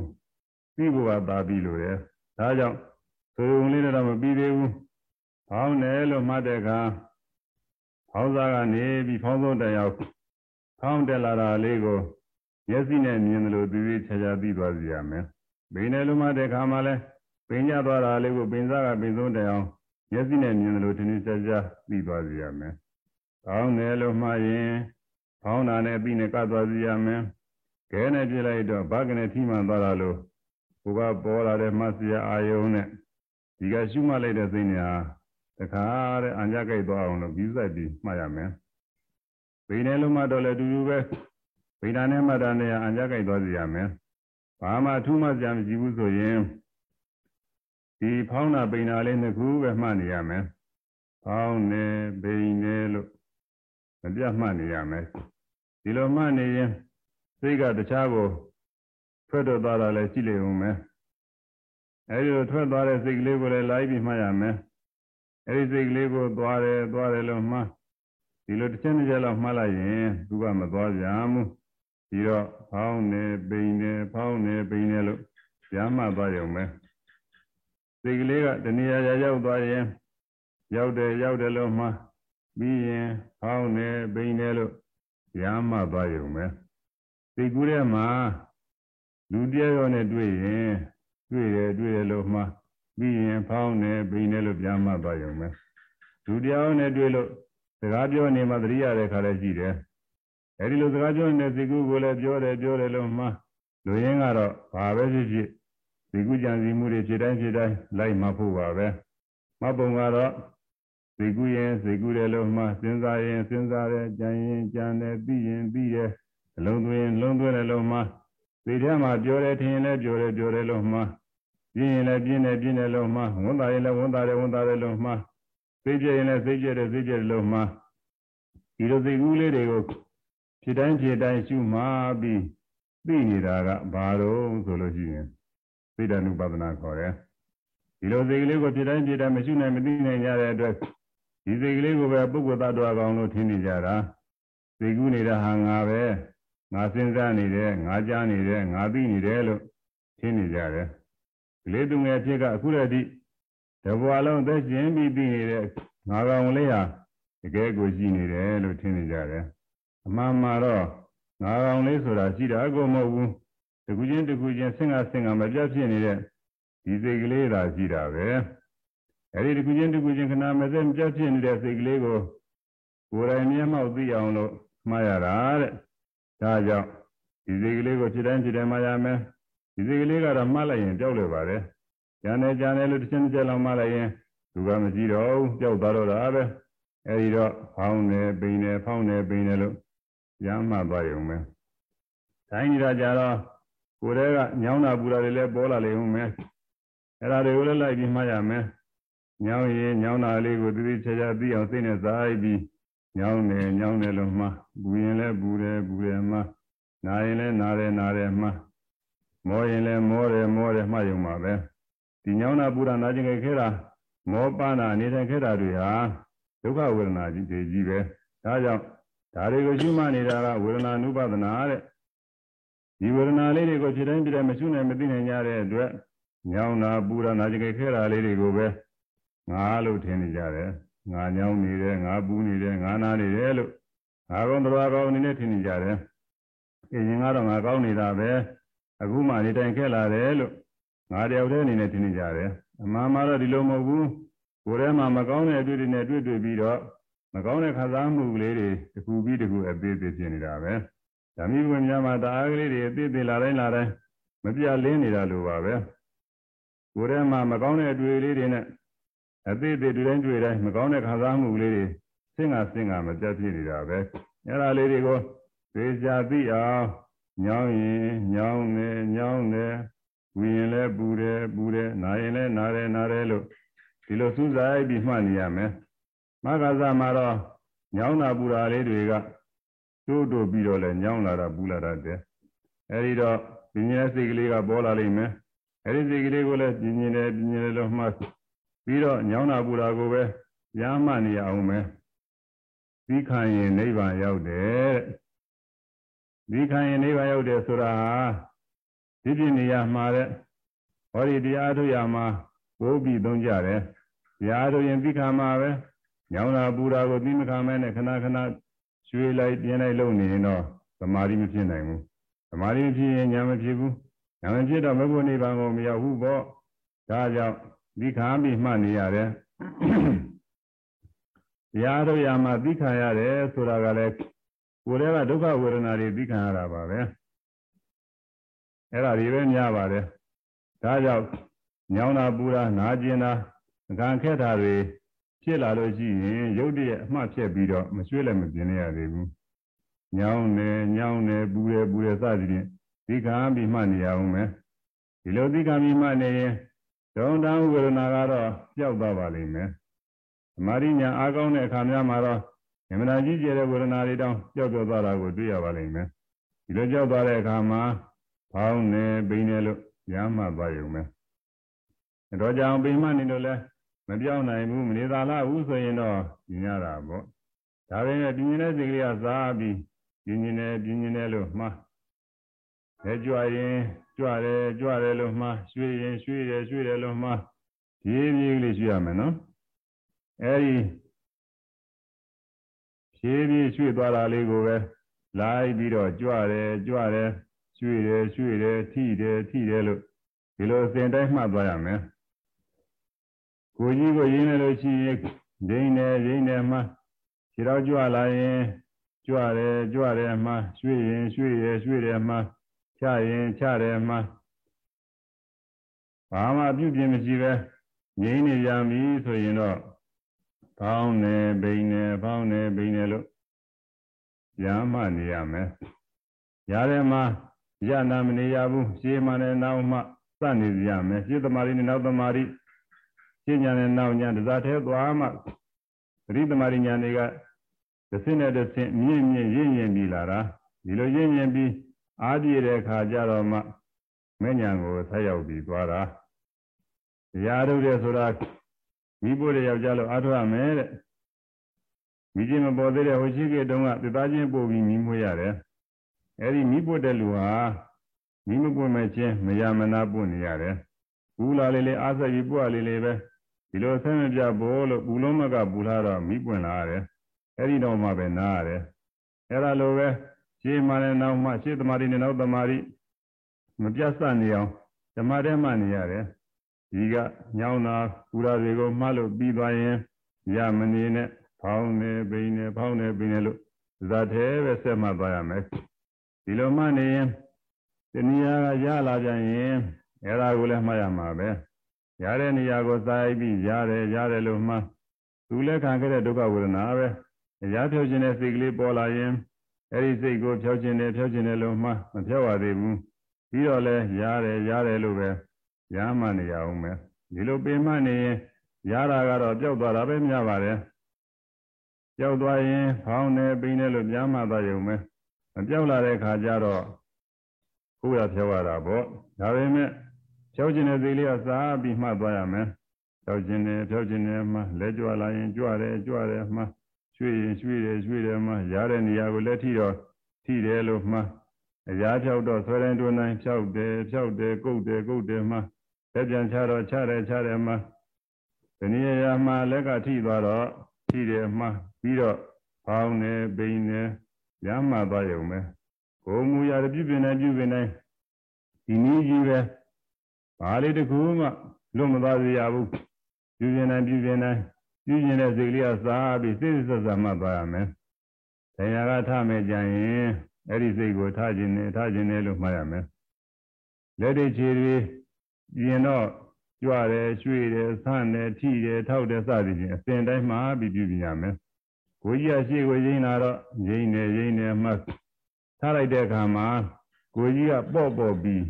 S3: ပြီးဖို့ကသာပြီးလို့တယ်ဒါကြောင့်ဆိုုံလေးတော့မပြီးသေးဘူးဖောင်းတယ်လို့မှတ်တဲ့အခါဖောင်းစားကနေပြီးဖောင်းဆုံးတယောက်ဖောင်းတက်လာတာလေးကိုမျက်စိနဲ့မြင်တယ်လို့သူကြီးခြားခြားသိသွားစီရမယ်။ဘိနေလုံးမတဲ့ခါမှလဲပင်ကြသွားတာလေးကိုပင်စားကပင်ဆုံးတယောက်မျက်စိနဲ့မြင်တယ်လို့ထင်ထင်ရှားရှားသိသွားစီရမယ်။ဖောင်းတယ်လို့မှရင် ဖောင်းတာနဲ့ပြီးနေကပ်သွားစီရမယ်။ခဲနဲ့ပြလိုက်တော့ဘာကနေထိမှန်သွားတာလို့ဘုရားပေါ်လာတဲ့မဆရာအာယုံနဲ့ဒီကရှုမှတ်လိုက်တဲ့စိတ်ညာတခါတဲ့အံကြကြိုက်သွားအောင်လို့ပြီးဆိုင်ပြီးမှတ်ရမယ်ဘိနေလုံးမတော့လည်းတူတူပဲဘိနာနဲ့မှတ်တာနဲ့အံကြကြိုက်သွားစီရမယ်ဘာမှထူးမှကြံမကြည့်ဘူးဆိုရင်ဒီဖောင်းတာဘိနာလေးနှစ်ခုပဲမှတ်နေရမယ်ဖောင်းနေဘိနေလို့ မပြတ်မှတ်နေရမယ်ဒီလိုမှတ်နေရင်စိတ်ကတခြားကိုထွက်တော့သွားတာလည်းရှိလိမ့်ဦးမယ်အဲဒီလိုထွက်သွားတဲ့စိတ်ကလေးကိုလည်းလိုက်ပြီးမှတ်ရမယ်အဲဒီစိတ်ကလေးကိုသွားတယ်သွားတယ်လို့မှဒီလိုတစ်ချက်တစ်ချက်လောက်မှတ်လိုက်ရင်သူကမသွားကြဘူးပြီးတော့ဖောင်းနေပိန်နေဖောင်းနေပိန်နေလို့ကြားမှသွားရုံပဲစိတ်ကလေးကတဏှာရာရောက်သွားရင်ရောက်တယ်ရောက်တယ်လို့မှ ပြီးရင်ဖောင်းနေပိန်နေလို့ကြားမှသွားရုံပဲစိတ်ကူးထဲမှာလူတယောက်နဲ့တွေ့ရင်တွေ့တယ်တွေ့တယ်လို့မှပြီးရင်ဖောင်းနေပိန်နေလို့ကြားမှသွားရုံပဲလူတယောက်နဲ့တွေ့လို့စကားပြောနေမှသတိရတဲ့ခါလည်းရှိတယ်အဲဒီလိုစကားပြောနေတဲ့စိတ်ကူးကိုလည်းပြောတယ်ပြောတယ်လို့မှလူရင်းကတော့ဘာပဲဖြစ်ဖြစ်စိတ်ကူးကြံစည်မှုတွေဖြစ်တိုင်းဖြစ်တိုင်းလိုက်မှဖို့ပါပဲမပုံကတော့ စိတ်ကူးရင်စိတ်ကူးတယ်လို့မှစဉ်းစားရင်စဉ်းစားတယ်ကြံရင်ကြံတယ်ပြီးရင်ပြီးတယ်အလုံးသွင်းလုံးသွင်းတယ်လို့မှစိတ်ထဲမှာပြောတယ်ထင်ရင်လည်းပြောတယ်ပြောတယ်လို့မှပြင်းရင်လည်းပြင်းတယ်ပြင်းတယ်လို့မှဝန်တာရင်လည်းဝန်တာတယ်ဝန်တာတယ်လို့မှစိတ်ကြရင်လည်းစိတ်ကြတယ်စိတ်ကြတယ်လို့မှဒီလိုစိတ်ကူးလေးတွေကိုဖြစ်တိုင်းဖြစ်တိုင်းရှုမှပြီးသိနေတာကဘာတော့ဆိုလို့ရှိရင်သိတ ानु ပဒနာခေါ်တယ်ဒီလိုစိတ်ကလေးကိုဖြစ်တိုင်းဖြစ်တိုင်းမရှိနိုင်မသိနိုင်ကြတဲ့အတွက် ဒီစိတ်ကလေးကိုပဲပုဂ္ဂိုလ်သတ္တဝါကောင်လို့ထင်နေကြတာစိတ်ကူးနေတာဟာငါပဲငါစဉ်းစားနေတယ်ငါကြားနေတယ်ငါသိနေတယ်လို့ထင်နေကြတယ်ဒီလေးသူငယ်ဖြစ်ကအခုတည်းတဘွာလုံးသက်ရှင်ပြီးပြီးနေတဲ့ငါကောင်လေးဟာတကယ်ကိုရှိနေတယ်လို့ထင်နေကြတယ်အမှန်မှာတော့ငါကောင်လေးဆိုတာရှိတာကိုမဟုတ်ဘူးတကူချင်းတကူချင်းဆင်ကဆင်ကမပြတ်ဖြစ်နေတဲ့ဒီစိတ်ကလေးသာရှိတာပဲ အဲဒီတကူချင်းတကူချင်းခဏမစက်မပြတ်ဖြစ်နေတဲ့စိတ်ကလေးကိုကိုယ်တိုင်မျက်မှောက်သိအောင်လို့မှားရတာတဲ့ဒါကြောင့်ဒီစိတ်ကလေးကိုဖြစ်တိုင်းဖြစ်တိုင်းမှားရမယ်ဒီစိတ်ကလေးကတော့မှားလိုက်ရင်ကြောက်လွယ်ပါတယ်။ဉာဏ်နဲ့ဉာဏ်နဲ့လို့တစ်ချက်တစ်ချက်လောက်မှားလိုက်ရင်သူကမရှိတော့ဘူးကြောက်သွားတော့တာပဲ။အဲဒီတော့ဖောင်းနေပိန်နေဖောင်းနေပိန်နေလို့ရမ်းမှသွားရုံပဲ။တိုင်းနေတာကြတော့ကိုယ်တည်းကညောင်းတာပူတာတွေလည်းပေါ်လာလိမ့်ဦးမယ်။အဲဒါတွေကိုလည်းလိုက်ပြီးမှားရမယ်။ ညောင်းရင်ညောင်းတာလေးကိုတတိချာချာသိအောင်စိတ်နဲ့စားပြီးညောင်းနေညောင်းနေလို့မှဘူးရင်လည်းဘူးတယ်ဘူးတယ်မှနာရင်လည်းနာတယ်နာတယ်မှမောရင်လည်းမောတယ်မောတယ်မှတ်ရုံပါပဲဒီညောင်းတာပူတာနာကျင်ခဲ့တာမောပန်းတာနေတဲ့ခဲ့တာတွေဟာဒုက္ခဝေဒနာကြီးတွေကြီးပဲဒါကြောင့်ဒါတွေကိုရှုမှတ်နေတာကဝေဒနာနုပဒနာတဲ့ဒီဝေဒနာလေးတွေကိုဖြစ်တိုင်းဖြစ်တိုင်းမရှုနိုင်မသိနိုင်ကြတဲ့အတွက်ညောင်းတာပူတာနာကျင်ခဲ့တာလေးတွေကိုပဲ ငါလို့ထင်နေကြတယ်ငါညောင်းနေတယ်ငါပူနေတယ်ငါနာနေတယ်လို့ငါကောင်တော်ကောင်အနေနဲ့ထင်နေကြတယ်အရင်ကတော့ငါကောင်းနေတာပဲအခုမှနေတိုင်ခဲ့လာတယ်လို့ငါတယောက်တည်းအနေနဲ့ထင်နေကြတယ်အမှန်မှာတော့ဒီလိုမဟုတ်ဘူးကိုယ်ထဲမှာမကောင်းတဲ့အတွေ့အကြုံနဲ့တွေ့တွေ့ပြီးတော့မကောင်းတဲ့ခံစားမှုကလေးတွေတစ်ခုပြီးတစ်ခုအသေးသေးဖြစ်နေတာပဲဓမ္မိဝင်များမှာတအားကလေးတွေအသေးသေးလာတိုင်းလာတိုင်းမပြလင်းနေတာလိုပါပဲကိုယ်ထဲမှာမကောင်းတဲ့အတွေ့အလေးတွေနဲ့ အသေးသေးတွေ့တိုင်းတွေ့တိုင်းမကောင်းတဲ့ခံစားမှုကလေးတွေစင်ကစင်ကမပြတ်ဖြစ်နေတာပဲအဲ့ဒါလေးတွေကိုသေချာသိအောင်ညောင်းရင်ညောင်းတယ်ညောင်းတယ်ဝီရင်လည်းပူတယ်ပူတယ်နာရင်လည်းနာတယ်နာတယ်လို့ဒီလိုစူးစိုက်ပြီးမှတ်နေရမယ်မဂ္ဂဇမှာတော့ညောင်းတာပူတာလေးတွေကတိုးတိုးပြီးတော့လည်းညောင်းလာတာပူလာတာတဲ့အဲဒီတော့ပြင်းရဲ့စိတ်ကလေးကပေါ်လာလိမ့်မယ်အဲဒီစိတ်ကလေးကိုလည်းပြင်းပြင်းတယ်ပြင်းပြင်းတယ်လို့မှတ် ပြီးတော့ညောင်းတာပူတာကိုပဲရမ်းမှနေရအောင်မယ်ပြီးခံရင်နိဗ္ဗာန်ရောက်တယ်ဒီခံရင်နိဗ္ဗာန်ရောက်တယ်ဆိုတာဟာဒီပြနေရမှာတဲ့ဟောဒီတရားထုတ်ရမှာဘိုးပြီးသုံးကြတယ်တရားထုတ်ရင်ပြီးခံမှာပဲညောင်းတာပူတာကိုပြီးမခံမဲနဲ့ခဏခဏရွှေလိုက်ပြင်းလိုက်လုပ်နေရင်တော့သမာဓိမဖြစ်နိုင်ဘူးသမာဓိမဖြစ်ရင်ညာမဖြစ်ဘူးညာမဖြစ်တော့မဘုနိဗ္ဗာန်ကိုမရောက်ဘူးပေါ့ဒါကြောင့် ဒီခံပြီးမှတ်နေရတယ်တရားထုတ်ရမှာပြီးခံရတယ်ဆိုတာကလည်းကိုယ်တည်းကဒုက္ခဝေဒနာတွေသိခံရတာပါပဲအဲ့ဒါတွေပဲများပါတယ်ဒါကြောင့်ညောင်းတာပူတာနာကျင်တာငါခက်တာတွေဖြစ်လာလို့ရှိရင်ရုပ်တရက်အမှတ်ဖြစ်ပြီးတော့မရွှေ့လည်းမပြင်းရသေးဘူးညောင်းတယ်ညောင်းတယ်ပူတယ်ပူတယ်စသည်ဖြင့်သိခံပြီးမှတ်နေရအောင်မယ်ဒီလိုသိခံပြီးမှတ်နေရင် ဒုံတံဝေဒနာကတော့ပျောက်သွားပါလိမ့်မယ်သမာဓိညာအားကောင်းတဲ့အခါများမှာတော့အမှန်တရားကြီးကျယ်တဲ့ဝေဒနာတွေတောင်ကြောက်ကြောက်သွားတာကိုတွေ့ရပါလိမ့်မယ်ဒီလိုကြောက်သွားတဲ့အခါမှာဖောင်းနေပိန်နေလို့ရမ်းမှသွားရုံပဲတော့ကြောင်ပိန်မှနေလို့လဲမပြောင်းနိုင်ဘူးမနေသာလားဘူးဆိုရင်တော့ညင်ရတာပေါ့ဒါပေမဲ့ပြင်းနေတဲ့စိတ်ကလေးကစားပြီးပြင်းနေပြင်းနေလို့မှားလဲကြွရင် ကြွတယ်ကြွတယ်လို့မှားရွှေ့ရင်ရွှေ့တယ်ရွှေ့တယ်လို့မှားဒီပြေးကလေးရွှေ့ရမယ်နော်အဲဒီဖြည်းဖြည်းရွှေ့သွားတာလေးကိုပဲလိုက်ပြီးတော့ကြွတယ်ကြွတယ်ရွှေ့တယ်ရွှေ့တယ်ထိတယ်ထိတယ်လို့ဒီလိုအစဉ်တိုင်းမှတ်သွားရမယ်ကိုကြီးကိုရင်းနေလို့ရှိရင်ဒိန်းတယ်ရင်းတယ်မှခြေတော့ကြွလာရင်ကြွတယ်ကြွတယ်မှရွှေ့ရင်ရွှေ့ရရွှေ့တယ်မှ ချရင်ချတယ်မှဘာမှပြုပြင်မရှိပဲငြိမ်းနေပြန်ပြီဆိုရင်တော့ပေါင်းနေဘိနေပေါင်းနေဘိနေလို့ရမ်းမနေရမယ်ရတယ်မှရနာမနေရဘူးရှေးမှနဲ့နောက်မှစနေရမယ်ရှေးသမားလေးနဲ့နောက်သမားလေးရှင်းညာနဲ့နောက်ညာတစားသေးသွားမှသတိသမားညာတွေကတစ်ဆင့်နဲ့တစ်ဆင့်မြင့်မြင့်ရင့်ရင့်ပြီးလာတာဒီလိုရင့်ရင့်ပြီး အားပြည့်တဲ့ခါကျတော့မှမဲ့ညာကိုဆက်ရောက်ပြီးသွားတာတရားထုတ်တယ်ဆိုတာမိဖို့တဲ့ယောက်ျားလို့အားထုတ်ရမယ်တဲ့မိချင်းမပေါ်သေးတဲ့ဟိုရှိကေတုန်းကသသားချင်းပို့ပြီးမိမွေးရတယ်အဲဒီမိဖို့တဲ့လူဟာမိမပွင့်မဲ့ချင်းမရမနာပွင့်နေရတယ်ဘူးလာလေးလေးအားဆက်ပြီးပွားလေးလေးပဲဒီလိုဆင်းမပြဘောလို့ဘူးလုံးမကပူလာတော့မိပွင့်လာရတယ်အဲဒီတော့မှပဲနားရတယ်အဲ့ဒါလိုပဲ ရှင်းမှလည်းနောက်မှရှင်းသမာဓိနဲ့နောက်သမာဓိမပြတ်စနေအောင်ဓမ္မထဲမှနေရတယ်ဒီကညောင်းတာပူရာတွေကိုမှတ်လို့ပြီးသွားရင်ရမနေနဲ့ဖောင်းနေပိန်နေဖောင်းနေပိန်နေလို့ဇာထဲပဲဆက်မှတ်သွားရမယ်ဒီလိုမှနေရင်တဏှာကရလာပြန်ရင်အဲ့ဒါကိုလည်းမှတ်ရမှာပဲရတဲ့နေရာကိုစာရိုက်ပြီးရတယ်ရတယ်လို့မှသူလည်းခံခဲ့တဲ့ဒုက္ခဝေဒနာပဲရပြောခြင်းတဲ့စိတ်ကလေးပေါ်လာရင် အဲ့ဒီစိတ်ကိုဖြောခြင်းတယ်ဖြောခြင်းတယ်လို့မှမဖြောရသေးဘူးပြီးတော့လဲရတယ်ရတယ်လို့ပဲရမှနေရအောင်မယ်ဒီလိုပင်မနေရင်ရတာကတော့ပျောက်သွားတာပဲများပါတယ်ပျောက်သွားရင်ဖောင်းနေပိနေလို့ပြန်မှသွားရုံပဲမပျောက်လာတဲ့ခါကျတော့ကိုယ်ရဖြောရတာပေါ့ဒါပေမဲ့ဖြောခြင်းတဲ့စိတ်လေးကစားပြီးမှတ်သွားရမယ်ဖြောခြင်းတယ်ဖြောခြင်းတယ်မှလဲကြွလာရင်ကြွတယ်ကြွတယ်မှ ရွှေ့ရင်ရွှေ့တယ်ရွှေ့တယ်မှရတဲ့နေရာကိုလက်ထိတော့ထိတယ်လို့မှအရာဖြောက်တော့ဆွဲတိုင်းတွန်းတိုင်းဖြောက်တယ်ဖြောက်တယ်ကုတ်တယ်ကုတ်တယ်မှလက်ပြန်ချတော့ချတယ်ချတယ်မှဒီနေရာမှာလက်ကထိသွားတော့ထိတယ်မှပြီးတော့ဖောင်းနေပိန်နေရမ်းမှသွားရုံပဲကိုမူရပြုပြင်နေပြုပြင်နေဒီနည်းကြီးပဲဘာလေးတခုမှလွတ်မသွားစေရဘူးပြုပြင်နေပြုပြင်နေ ပြုပြင်တဲ့စိတ်လေးကစားပြီးစိတ်ဆက်ဆက်မှသွားရမယ်တရားကထမယ်ကြရင်အဲ့ဒီစိတ်ကိုထားခြင်းနဲ့ထားခြင်းနဲ့လို့မှားရမယ်လက်တွေခြေတွေပြင်တော့ကြွတယ်ရွှေ့တယ်ဆန့်တယ်ထိတယ်ထောက်တယ်စသည်ဖြင့်အစဉ်တိုင်းမှာပြီးပြုပြင်ရမယ်ကိုကြီးကရှေ့ကိုရင်းလာတော့ရင်းနေရင်းနေမှထားလိုက်တဲ့အခါမှာကိုကြီးကပေါ့ပေါ့ပြီး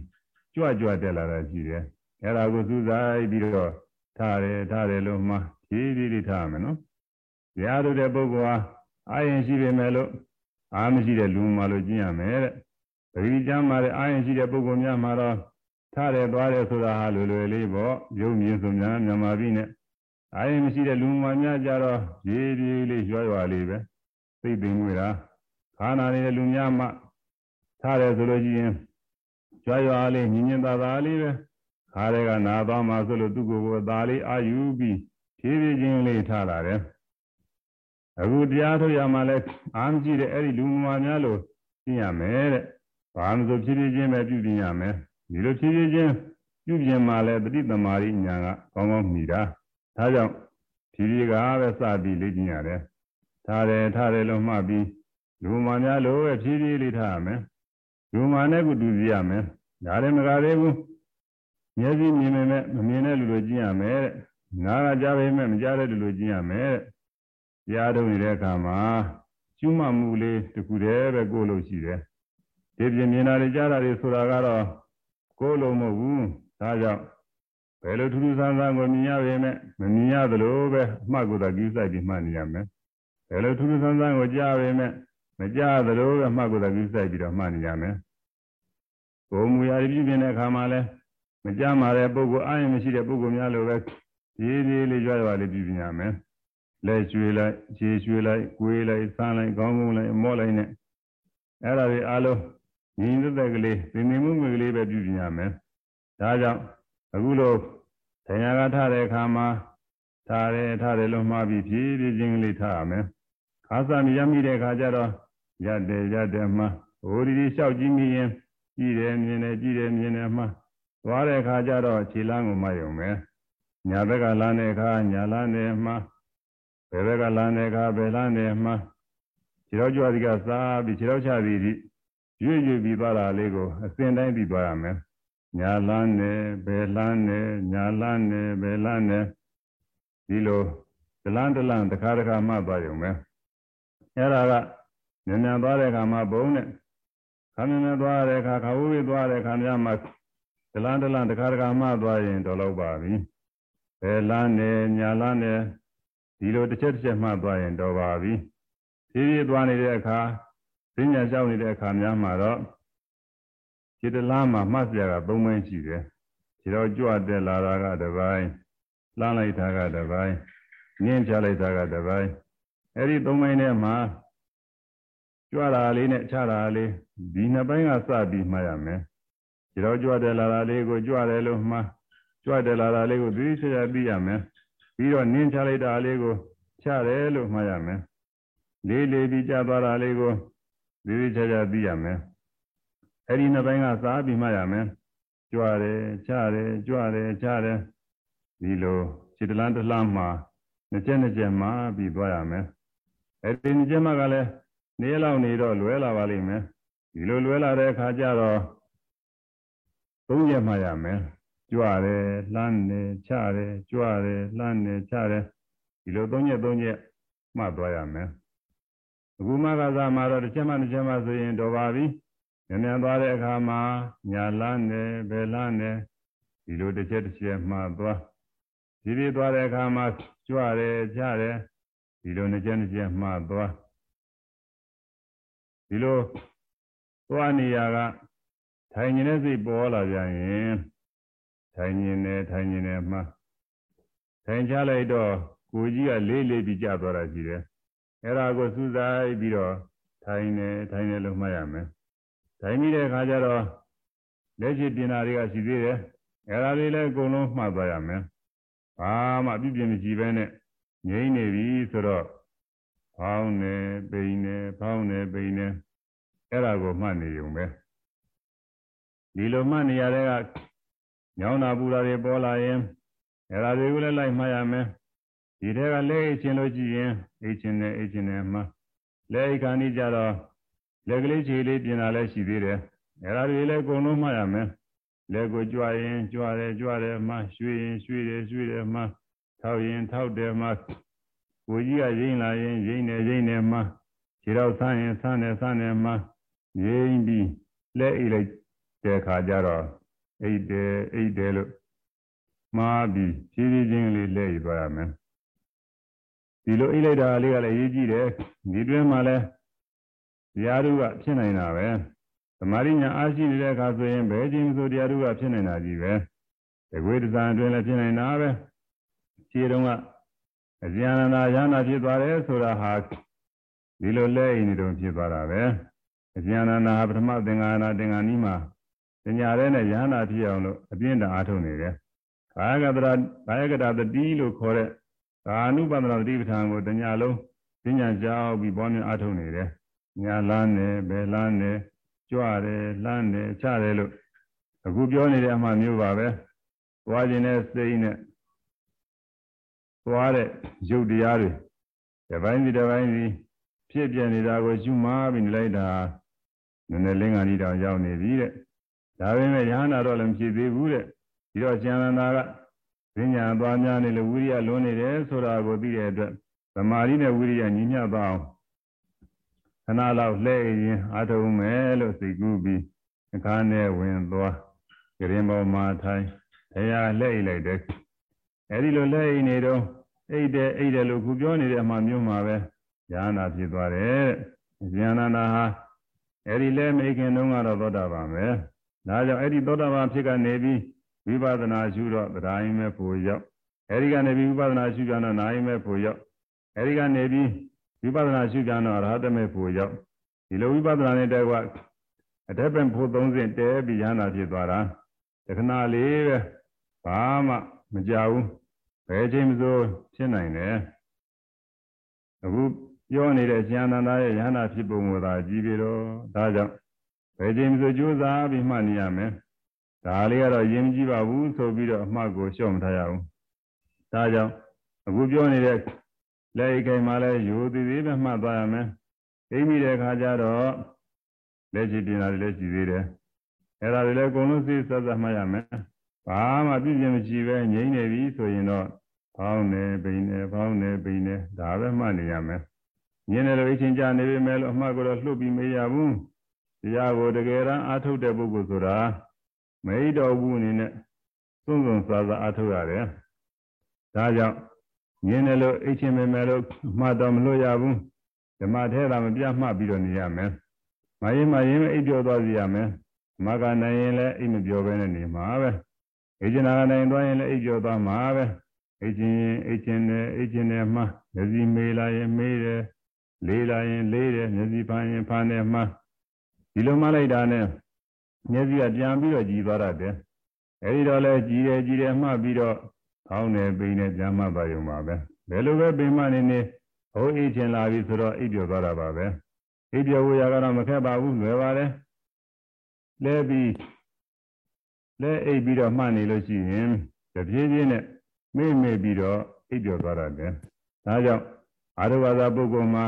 S3: ကြွကြွတက်လာတာရှိတယ်အဲ့ဒါကိုစူးစိုက်ပြီးတော့ထားတယ်ထားတယ်လို့မှ ဖြည်းဖြည်းလေးထားရမယ်နော်တရားထုတ်တဲ့ပုဂ္ဂိုလ်ဟာအာရင်ရှိပေမဲ့လို့အာမရှိတဲ့လူမှလို့ကျင့်ရမယ်တဲ့ပရိကျမ်းမှာတဲ့အာရင်ရှိတဲ့ပုဂ္ဂိုလ်များမှာတော့ထားတယ်သွားတယ်ဆိုတာဟာလွယ်လွယ်လေးပေါ့ရုံမြင်ဆိုများမြန်မာပြည်နဲ့အာရင်မရှိတဲ့လူမှများကြတော့ရေးရေးလေးရွရွလေးပဲသိပင်ငွေတာခါနာနေတဲ့လူများမှထားတယ်ဆိုလို့ရှိရင်ရွရွလေးညင်ညင်သာသာလေးပဲခါတွေကနာသွားမှဆိုလို့သူ့ကိုယ်ကိုသာလေးအာယူပြီး ဖြည်းဖြည်းချင်းလေးထားလာတယ်အခုတရားထုတ်ရမှလဲအာမကြည့်တဲ့အဲ့ဒီလူမှများလို့သိရမယ်တဲ့ဘာမှဆိုဖြည်းဖြည်းချင်းပဲပြုပြင်ရမယ်ဒီလိုဖြည်းဖြည်းချင်းပြုပြင်မှလဲတတိသမารိညာကကောင်းကောင်းမြည်တာဒါကြောင့်ဖြည်းဖြည်းကပဲစပြီးလေ့ကျင့်ရတယ်ထားတယ်ထားတယ်လို့မှတ်ပြီးလူမှများလို့ပဲဖြည်းဖြည်းလေးထားရမယ်လူမှနဲ့ကုတူစီရမယ်ဒါလည်းမကသေးဘူးမျက်စိမြင်ပေမဲ့မမြင်တဲ့လူလိုကျင့်ရမယ်တဲ့ နားကကြားပေမဲ့မကြားတဲ့လူလိုကျင့်ရမယ်တဲ့တရားထုတ်နေတဲ့အခါမှာကျူးမှမှုလေးတခုတည်းပဲကိုယ်လို့ရှိတယ်ဒီပြင်မြင်တာတွေကြားတာတွေဆိုတာကတော့ကိုယ်လုံးမဟုတ်ဘူးဒါကြောင့်ဘယ်လိုထူးထူးဆန်းဆန်းကိုမြင်ရပေမဲ့မမြင်ရသလိုပဲအမှတ်ကိုယ်သာကြည့်ဆိုင်ပြီးမှတ်နေရမယ်ဘယ်လိုထူးထူးဆန်းဆန်းကိုကြားပေမဲ့မကြားသလိုပဲအမှတ်ကိုယ်သာကြည့်ဆိုင်ပြီးတော့မှတ်နေရမယ်ကိုယ်မူရာပြည့်ပြင်းတဲ့အခါမှာလဲမကြားမှာတဲ့ပုဂ္ဂိုလ်အာရုံမရှိတဲ့ပုဂ္ဂိုလ်များလိုပဲ ရေးရေးလေးကြွားကြွားလေးပြည့်ပြင်းရမယ်လက်ရွှေလိုက်ခြေရွှေလိုက်ကိုယ်လိုက်ဆန်းလိုက်ခေါင်းကုန်းလိုက်မော့လိုက်နဲ့အဲ့ဒါတွေအားလုံးညီသက်သက်ကလေးသင်္နေမှုငွေကလေးပဲပြုပြင်ရမယ်ဒါကြောင့်အခုလိုတရားကထားတဲ့အခါမှာထားတယ်ထားတယ်လို့မှားပြီးဖြည်းဖြည်းချင်းကလေးထားရမယ်ခါစားမြရမိတဲ့အခါကျတော့ရက်တယ်ရက်တယ်မှာဟိုဒီဒီလျှောက်ကြည့်မိရင်ကြည့်တယ်မြင်တယ်ကြည့်တယ်မြင်တယ်မှာသွားတဲ့အခါကျတော့ခြေလမ်းကိုမှတ်ရုံပဲ ညာဘက်ကလမ်းတဲ့အခါညာလမ်းတဲ့မှာဘယ်ဘက်ကလမ်းတဲ့အခါဘယ်လမ်းတဲ့မှာခြေတော်ကြွားဒီကစားပြီးခြေတော်ချပြီးဒီရွေ့ရွေ့ပြီးသွားတာလေးကိုအစဉ်တိုင်းပြီးသွားရမယ်ညာလန်းနဲ့ဘယ်လန်းနဲ့ညာလန်းနဲ့ဘယ်လန်းနဲ့ဒီလိုဒလန်းဒလန်းတစ်ခါတစ်ခါမှတ်သွားရုံပဲအဲ့ဒါကညံညံသွားတဲ့အခါမှာဘုံနဲ့ခါမြန်မြန်သွားတဲ့အခါခါဝေးဝေးသွားတဲ့အခါများမှာဒလန်းဒလန်းတစ်ခါတစ်ခါမှတ်သွားရင်တော့လောက်ပါပြီ ဘယ်လန်းနဲ့ညာလန်းနဲ့ဒီလိုတစ်ချက်တစ်ချက်မှတ်သွားရင်တော့ပါပြီဖြည်းဖြည်းသွားနေတဲ့အခါဈဉ္ညာလျှောက်နေတဲ့အခါများမှာတော့ခြေတလားမှာမှတ်စရာက၃ပိုင်းရှိတယ်ခြေတော်ကြွတက်လာတာကတစ်ပိုင်းလှမ်းလိုက်တာကတစ်ပိုင်းငင်းချလိုက်တာကတစ်ပိုင်းအဲ့ဒီ၃ပိုင်းထဲမှာကြွတာလေးနဲ့ချတာလေးဒီနှစ်ပိုင်းကစပြီးမှတ်ရမယ်ခြေတော်ကြွတက်လာတာလေးကိုကြွတယ်လို့မှ ကြွတက်လာတာလေးကိုသိချာသိရမယ်ပြီးတော့နင်းချလိုက်တာလေးကိုချတယ်လို့မှတ်ရမယ်လေးလေးပြီးကြသွားတာလေးကိုသိသိချာချာသိရမယ်အဲ့ဒီနှစ်ပိုင်းကစားပြီးမှရမယ်ကြွတယ်ချတယ်ကြွတယ်ချတယ်ဒီလိုခြေတလန်းတလန်းမှာနှစ်ချက်နှစ်ချက်မှပြီးသွားရမယ်အဲ့ဒီနှစ်ချက်မှကလည်းနေလောက်နေတော့လွဲလာပါလိမ့်မယ်ဒီလိုလွဲလာတဲ့အခါကျတော့သုံးချက်မှရမယ် ကြွတယ်လှမ်းတယ်ချတယ်ကြွတယ်လှမ်းတယ်ချတယ်ဒီလိုသုံးချက်သုံးချက်မှတ်သွားရမယ်အခုမှကစားမှာတော့တစ်ချက်မှတစ်ချက်မှဆိုရင်တော်ပါပြီညနေသွားတဲ့အခါမှာညာလန်းတယ်ဘယ်လန်းတယ်ဒီလိုတစ်ချက်တစ်ချက်မှသွားဒီဒီသွားတဲ့အခါမှာကြွတယ်ကြတယ်ဒီလိုနှစ်ချက်နှစ်ချက်မှသွားဒီလိုသွားနေရကထိုင်နေတဲ့စိတ်ပေါ်လာကြရင် ထိုင်နေတယ်ထိုင်နေတယ်မှထိုင်ချလိုက်တော့ကိုကြီးကလေးလေးပြီးကြသွားတာရှိတယ်အဲ့ဒါကိုစူးစိုက်ပြီးတော့ထိုင်နေထိုင်နေလို့မှတ်ရမယ်ထိုင်ပြီးတဲ့အခါကျတော့လက်ရှိပြင်တာတွေကရှိသေးတယ်အဲ့ဒါလေးလည်းအကုန်လုံးမှတ်သွားရမယ်ဘာမှအပြည့်ပြည့်မရှိဘဲနဲ့ငြိမ့်နေပြီဆိုတော့ဖောင်းနေပိန်နေဖောင်းနေပိန်နေအဲ့ဒါကိုမှတ်နေုံပဲဒီလိုမှတ်နေရတဲ့က ညောင်းတာပူတာတွေပေါ်လာရင်အဲ့ဒါတွေကိုလည်းလိုက်မှတ်ရမယ်ဒီထဲကလက်အိတ်ချင်းလို့ကြည့်ရင်အိတ်ချင်းနဲ့အိတ်ချင်းနဲ့မှလက်အိတ်ခါနေကြတော့လက်ကလေးခြေလေးပြင်တာလည်းရှိသေးတယ်အဲ့ဒါတွေလည်းအကုန်လုံးမှတ်ရမယ်လက်ကိုကြွရင်ကြွတယ်ကြွတယ်မှရွှေရင်ရွှေတယ်ရွှေတယ်မှထောက်ရင်ထောက်တယ်မှကိုကြီးကရိမ့်လာရင်ရိမ့်တယ်ရိမ့်တယ်မှခြေတော့ဆန်းရင်ဆန်းတယ်ဆန်းတယ်မှရိမ့်ပြီးလက်အိတ်လိုက်တဲ့ခါကျတော့ အိတ်တယ်အိတ်တယ်လို့မှားပြီးဖြည်းဖြည်းချင်းလေးလက်ရသွားရမယ်ဒီလိုအိတ်လိုက်တာလေးကလည်းရေးကြည့်တယ်ဒီတွင်းမှာလည်းတရားဓုကဖြစ်နိုင်တာပဲသမာဓိညာအားရှိနေတဲ့အခါဆိုရင်ဘယ်ချင်းဆိုတရားဓုကဖြစ်နိုင်တာကြီးပဲတကွေးတစားအတွင်းလည်းဖြစ်နိုင်တာပဲခြေတုံးကအဇာနန္ဒာရဟနာဖြစ်သွားတယ်ဆိုတာဟာဒီလိုလဲအိမ်နေတုံဖြစ်သွားတာပဲအဇာနန္ဒာပထမသင်္ဃာနာသင်္ဃာနီးမှာပ ညာရဲနဲ့ရဟနာဖြစ်အောင်လို့အပြင်းတအားထုတ်နေတယ်ကာယကတရာကာယကတာတတိလို့ခေါ်တဲ့ကာနုပန္နတတိပဋ္ဌာန်ကိုတညာလုံးပညာကြောက်ပြီးပွားများအားထုတ်နေတယ်ညာလန်းတယ်ဘယ်လန်းတယ်ကြွတယ်လန်းတယ်ချတယ်လို့အခုပြောနေတဲ့အမှမျိုးပါပဲသွားခြင်းနဲ့စိတ်နဲ့သွားတဲ့ရုပ်တရားတွေတစ်ပိုင်းစီတစ်ပိုင်းစီဖြစ်ပြနေတာကိုရှုမှပြီးနေလိုက်တာနည်းနည်းလင်းကန်ကြီးတောင်ရောက်နေပြီတဲ့ ဒါပေမဲ့ရဟန္တာတော့လည်းမဖြစ်သေးဘူးတဲ့ဒီတော့ကျန်တာကဈဉ္ညာသွားများနေလို့ဝိရိယလွန်နေတယ်ဆိုတာကိုသိတဲ့အတွက်သမာဓိနဲ့ဝိရိယညီမျှသွားအောင်ခဏလောက်လှည့်ရင်အထုံးမယ်လို့စိတ်ကူးပြီးအခါနဲ့ဝင်သွားကြရင်ပေါ်မှာထိုင်တရားလှည့်လိုက်တယ်အဲဒီလိုလှည့်နေတော့အိတ်တယ်အိတ်တယ်လို့ခုပြောနေတဲ့အမှမျိုးမှာပဲဉာဏ်နာဖြစ်သွားတယ်ဉာဏ်နာဟာအဲဒီလဲမေခင်တုန်းကတော့သောတာပန်ပဲ ဒါကြောင့်အဲ့ဒီသောတာပန်ဖြစ်ကနေပြီးဝိပဿနာရှုတော့တရားရင်မဲ့ဖို့ရောက်အဲဒီကနေပြီးဝိပဿနာရှုကြတော့နာရင်မဲ့ဖို့ရောက်အဲဒီကနေပြီးဝိပဿနာရှုကြတော့အရဟတမေဖို့ရောက်ဒီလိုဝိပဿနာနဲ့တက်ကအထက်ပင်ဖို့သုံးစဉ်တဲပြီးရဟနာဖြစ်သွားတာတခဏလေးပဲဘာမှမကြောက်ဘူးဘယ်ချိန်မှဆိုဖြစ်နိုင်တယ်အခုပြောနေတဲ့ဉာဏ်တန်တာရဲ့ရဟနာဖြစ်ပုံကိုသာကြည့်ပြီးတော့ဒါကြောင့် ဘယ်ချိန်မှဆိုကြိုးစားပြီးမှတ်နေရမယ်ဒါလေးကတော့ယဉ်ကြည့်ပါဘူးဆိုပြီးတော့အမှတ်ကိုရှော့မထားရဘူးဒါကြောင့်အခုပြောနေတဲ့လက်အိတ်ခိုင်မှာလဲယူသေးသေးပဲမှတ်သွားရမယ်အိမ်မိတဲ့ခါကျတော့လက်ချတင်တာတွေလည်းရှိသေးတယ်အဲ့ဒါတွေလည်းအကုန်လုံးစိတ်ဆက်ဆက်မှတ်ရမယ်ဘာမှပြည့်ပြည့်မရှိပဲငြိမ့်နေပြီဆိုရင်တော့ဖောင်းနေပိနေဖောင်းနေပိနေဒါပဲမှတ်နေရမယ်ညင်းတယ်လို့အချင်းကြနေပြီမဲ့လို့အမှတ်ကိုတော့လှုပ်ပြီးမရဘူး တရားကိုတကယ်တမ်းအားထုတ်တဲ့ပုဂ္ဂိုလ်ဆိုတာမိတော်ဘူးအနေနဲ့သုံးဆုံးစားစားအားထုတ်ရတယ်ဒါကြောင့်ညင်းတယ်လို့အချင်းမဲမဲလို့မှတ်တော့မလို့ရဘူးဓမ္မထဲတာမပြမှတ်ပြီးတော့နေရမယ်မရင်မရင်အိပ်ပြောသွားစီရမယ်မကနိုင်ရင်လည်းအိပ်မပြောဘဲနဲ့နေမှာပဲအိပ်ချင်တာကနိုင်သွားရင်လည်းအိပ်ပြောသွားမှာပဲအိပ်ချင်ရင်အိပ်ချင်တယ်အိပ်ချင်တယ်မှမျက်စိမေးလာရင်မေးတယ်လေးလာရင်လေးတယ်မျက်စိဖမ်းရင်ဖမ်းတယ်မှ ဒီလိုမှလိုက်တာနဲ့မျက်စိကပြန်ပြီးတော့ကြည်သွားတယ်အဲဒီတော့လဲကြည်တယ်ကြည်တယ်မှပြီးတော့ခေါင်းနဲ့ပိန်နဲ့ပြန်မှပါရုံပါပဲဘယ်လိုပဲပိန်မှနေနေဟိုအိတ်ချင်လာပြီဆိုတော့အိပ်ပြောသွားတာပါပဲအိပ်ပြောဝေရကတော့မခက်ပါဘူးလွယ်ပါတယ်လဲပြီးလဲအိပ်ပြီးတော့မှနေလို့ရှိရင်တပြေးပြေးနဲ့မေ့မေ့ပြီးတော့အိပ်ပြောသွားတာတယ်ဒါကြောင့်အာရဝါဒပုဂ္ဂိုလ်မှာ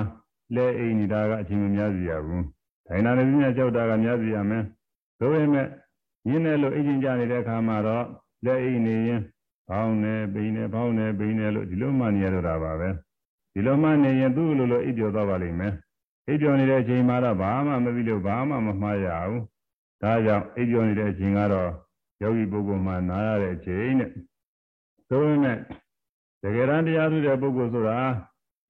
S3: လဲအိပ်နေတာကအချိန်မများစီရဘူး ထိုင်တာနဲ့ပြင်းကြောက်တာကများစီရမယ်ဒါပေမဲ့ညင်းတယ်လို့အိပ်ချင်ကြနေတဲ့အခါမှာတော့လဲအိပ်နေရင်ဘောင်းနေပိနေဘောင်းနေပိနေလို့ဒီလိုမှနေရတော့ပါပဲဒီလိုမှနေရင်သူ့လိုလိုအိပ်ပျော်သွားပါလိမ့်မယ်အိပ်ပျော်နေတဲ့အချိန်မှာတော့ဘာမှမသိလို့ဘာမှမမှားရဘူးဒါကြောင့်အိပ်ပျော်နေတဲ့အချိန်ကတော့ယောဂီပုဂ္ဂိုလ်မှနားရတဲ့အချိန်နဲ့ဆိုပေမဲ့တကယ်တမ်းတရားထုတဲ့ပုဂ္ဂိုလ်ဆိုတာ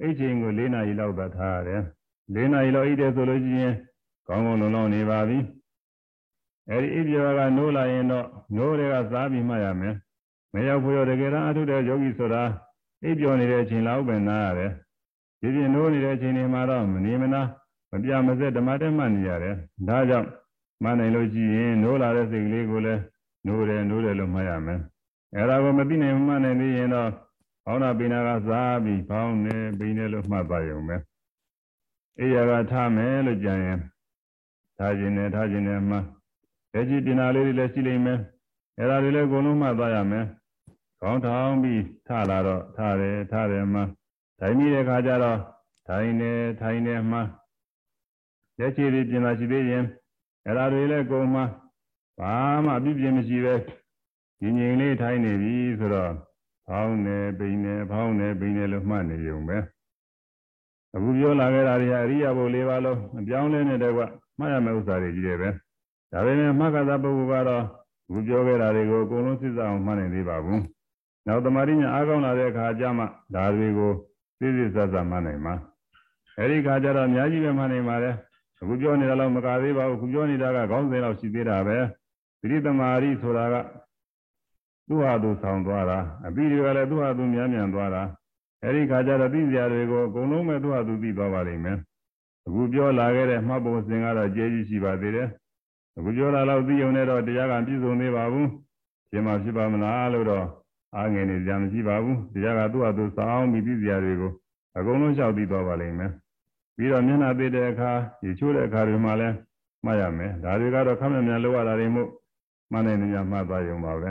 S3: အိပ်ချိန်ကို၄နာရီလောက်သာထားရတယ်၄နာရီလောက်အိပ်တယ်ဆိုလို့ရှိရင် ကောင်းကောင်းလုံလုံနေပါပြီအဲဒီအိပ်ပျော်ကနိုးလာရင်တော့နိုးတွေကစားပြီးမှရမယ်မရောက်ဘူးရောတကယ်တမ်းအထုတဲ့ယောဂီဆိုတာအိပ်ပျော်နေတဲ့အချိန်လောက်ပဲနားရတယ်ဒီပြင်နိုးနေတဲ့အချိန်တွေမှာတော့မနေမနာမပြမစက်ဓမ္မတက်မှနေရတယ်ဒါကြောင့်မနိုင်လို့ရှိရင်နိုးလာတဲ့စိတ်ကလေးကိုလည်းနိုးတယ်နိုးတယ်လို့မှတ်ရမယ်အဲဒါကိုမသိနိုင်မှနိုင်သေးရင်တော့ဘောင်းနာပိနာကစားပြီးဘောင်းနေပိနေလို့မှတ်ပါရုံပဲအေးရကထားမယ်လို့ကြံရင် ထားခြင်းနဲ့ထားခြင်းနဲ့မှလက်ကြည့်ပိနာလေးတွေလည်းရှိလိမ့်မယ်အဲဒါတွေလည်းအကုန်လုံးမှတ်သွားရမယ်ခေါင်းထောင်ပြီးထလာတော့ထတယ်ထတယ်မှထိုင်ပြီးတဲ့ခါကျတော့ထိုင်နေထိုင်နေမှလက်ချီပြီးပြင်လာရှိသေးရင်အဲ့ဒါတွေလည်းကုန်မှဘာမှပြပြမရှိပဲဒီငြိမ်လေးထိုင်နေပြီဆိုတော့ဖောင်းနေပိန်နေဖောင်းနေပိန်နေလို့မှတ်နေုံပဲအခုပြောလာခဲ့တာတွေအရိယာဘုလေးပါလုံးအပြောင်းလဲနေတဲ့ကွ မှတ်ရမယ့်ဥစ္စာတွေကြီးတယ်ပဲဒါပေမဲ့မှတ်ကသာပုဂ္ဂိုလ်ကတော့အခုပြောခဲ့တာတွေကိုအကုန်လုံးစစ်စအောင်မှတ်နိုင်သေးပါဘူးနောက်တမာရီညာအားကောင်းလာတဲ့အခါကျမှဒါတွေကိုသိသိစစမှနိုင်မှာအဲဒီခါကျတော့အများကြီးပဲမှနိုင်ပါတယ်အခုပြောနေတာတော့မကသေးပါဘူးအခုပြောနေတာကခေါင်းစဉ်လောက်ရှိသေးတာပဲသတိတမာရီဆိုတာကသူ့ဟာသူဆောင်သွားတာအပိတွေကလည်းသူ့ဟာသူများမြန်သွားတာအဲဒီခါကျတော့သိစရာတွေကိုအကုန်လုံးပဲသူ့ဟာသူသိသွားပါလိမ့်မယ် အခုပြောလာခဲ့တဲ့မှတ်ပုံစဉ်ကတော့ကျေးဇူးရှိပါသေးတယ်အခုပြောလာတော့သိုံနဲ့တော့တရားကပြည့်စုံသေးပါဘူးရှင်မဖြစ်ပါမလားလို့တော့အားငယ်နေကြမရှိပါဘူးတရားကသူ့ဟာသူစောင်းပြီးပြည်စရာတွေကိုအကုန်လုံးလျှောက်ပြီးသွားပါလိမ့်မယ်ပြီးတော့မျက်နှာသေးတဲ့အခါရေချိုးတဲ့အခါတွေမှာလည်းမှတ်ရမယ်ဒါတွေကတော့ခက်မြန်မြန်လောက်ရတာတွေမို့မှတ်နိုင်နေကြမှတ်သွားရုံပါပဲ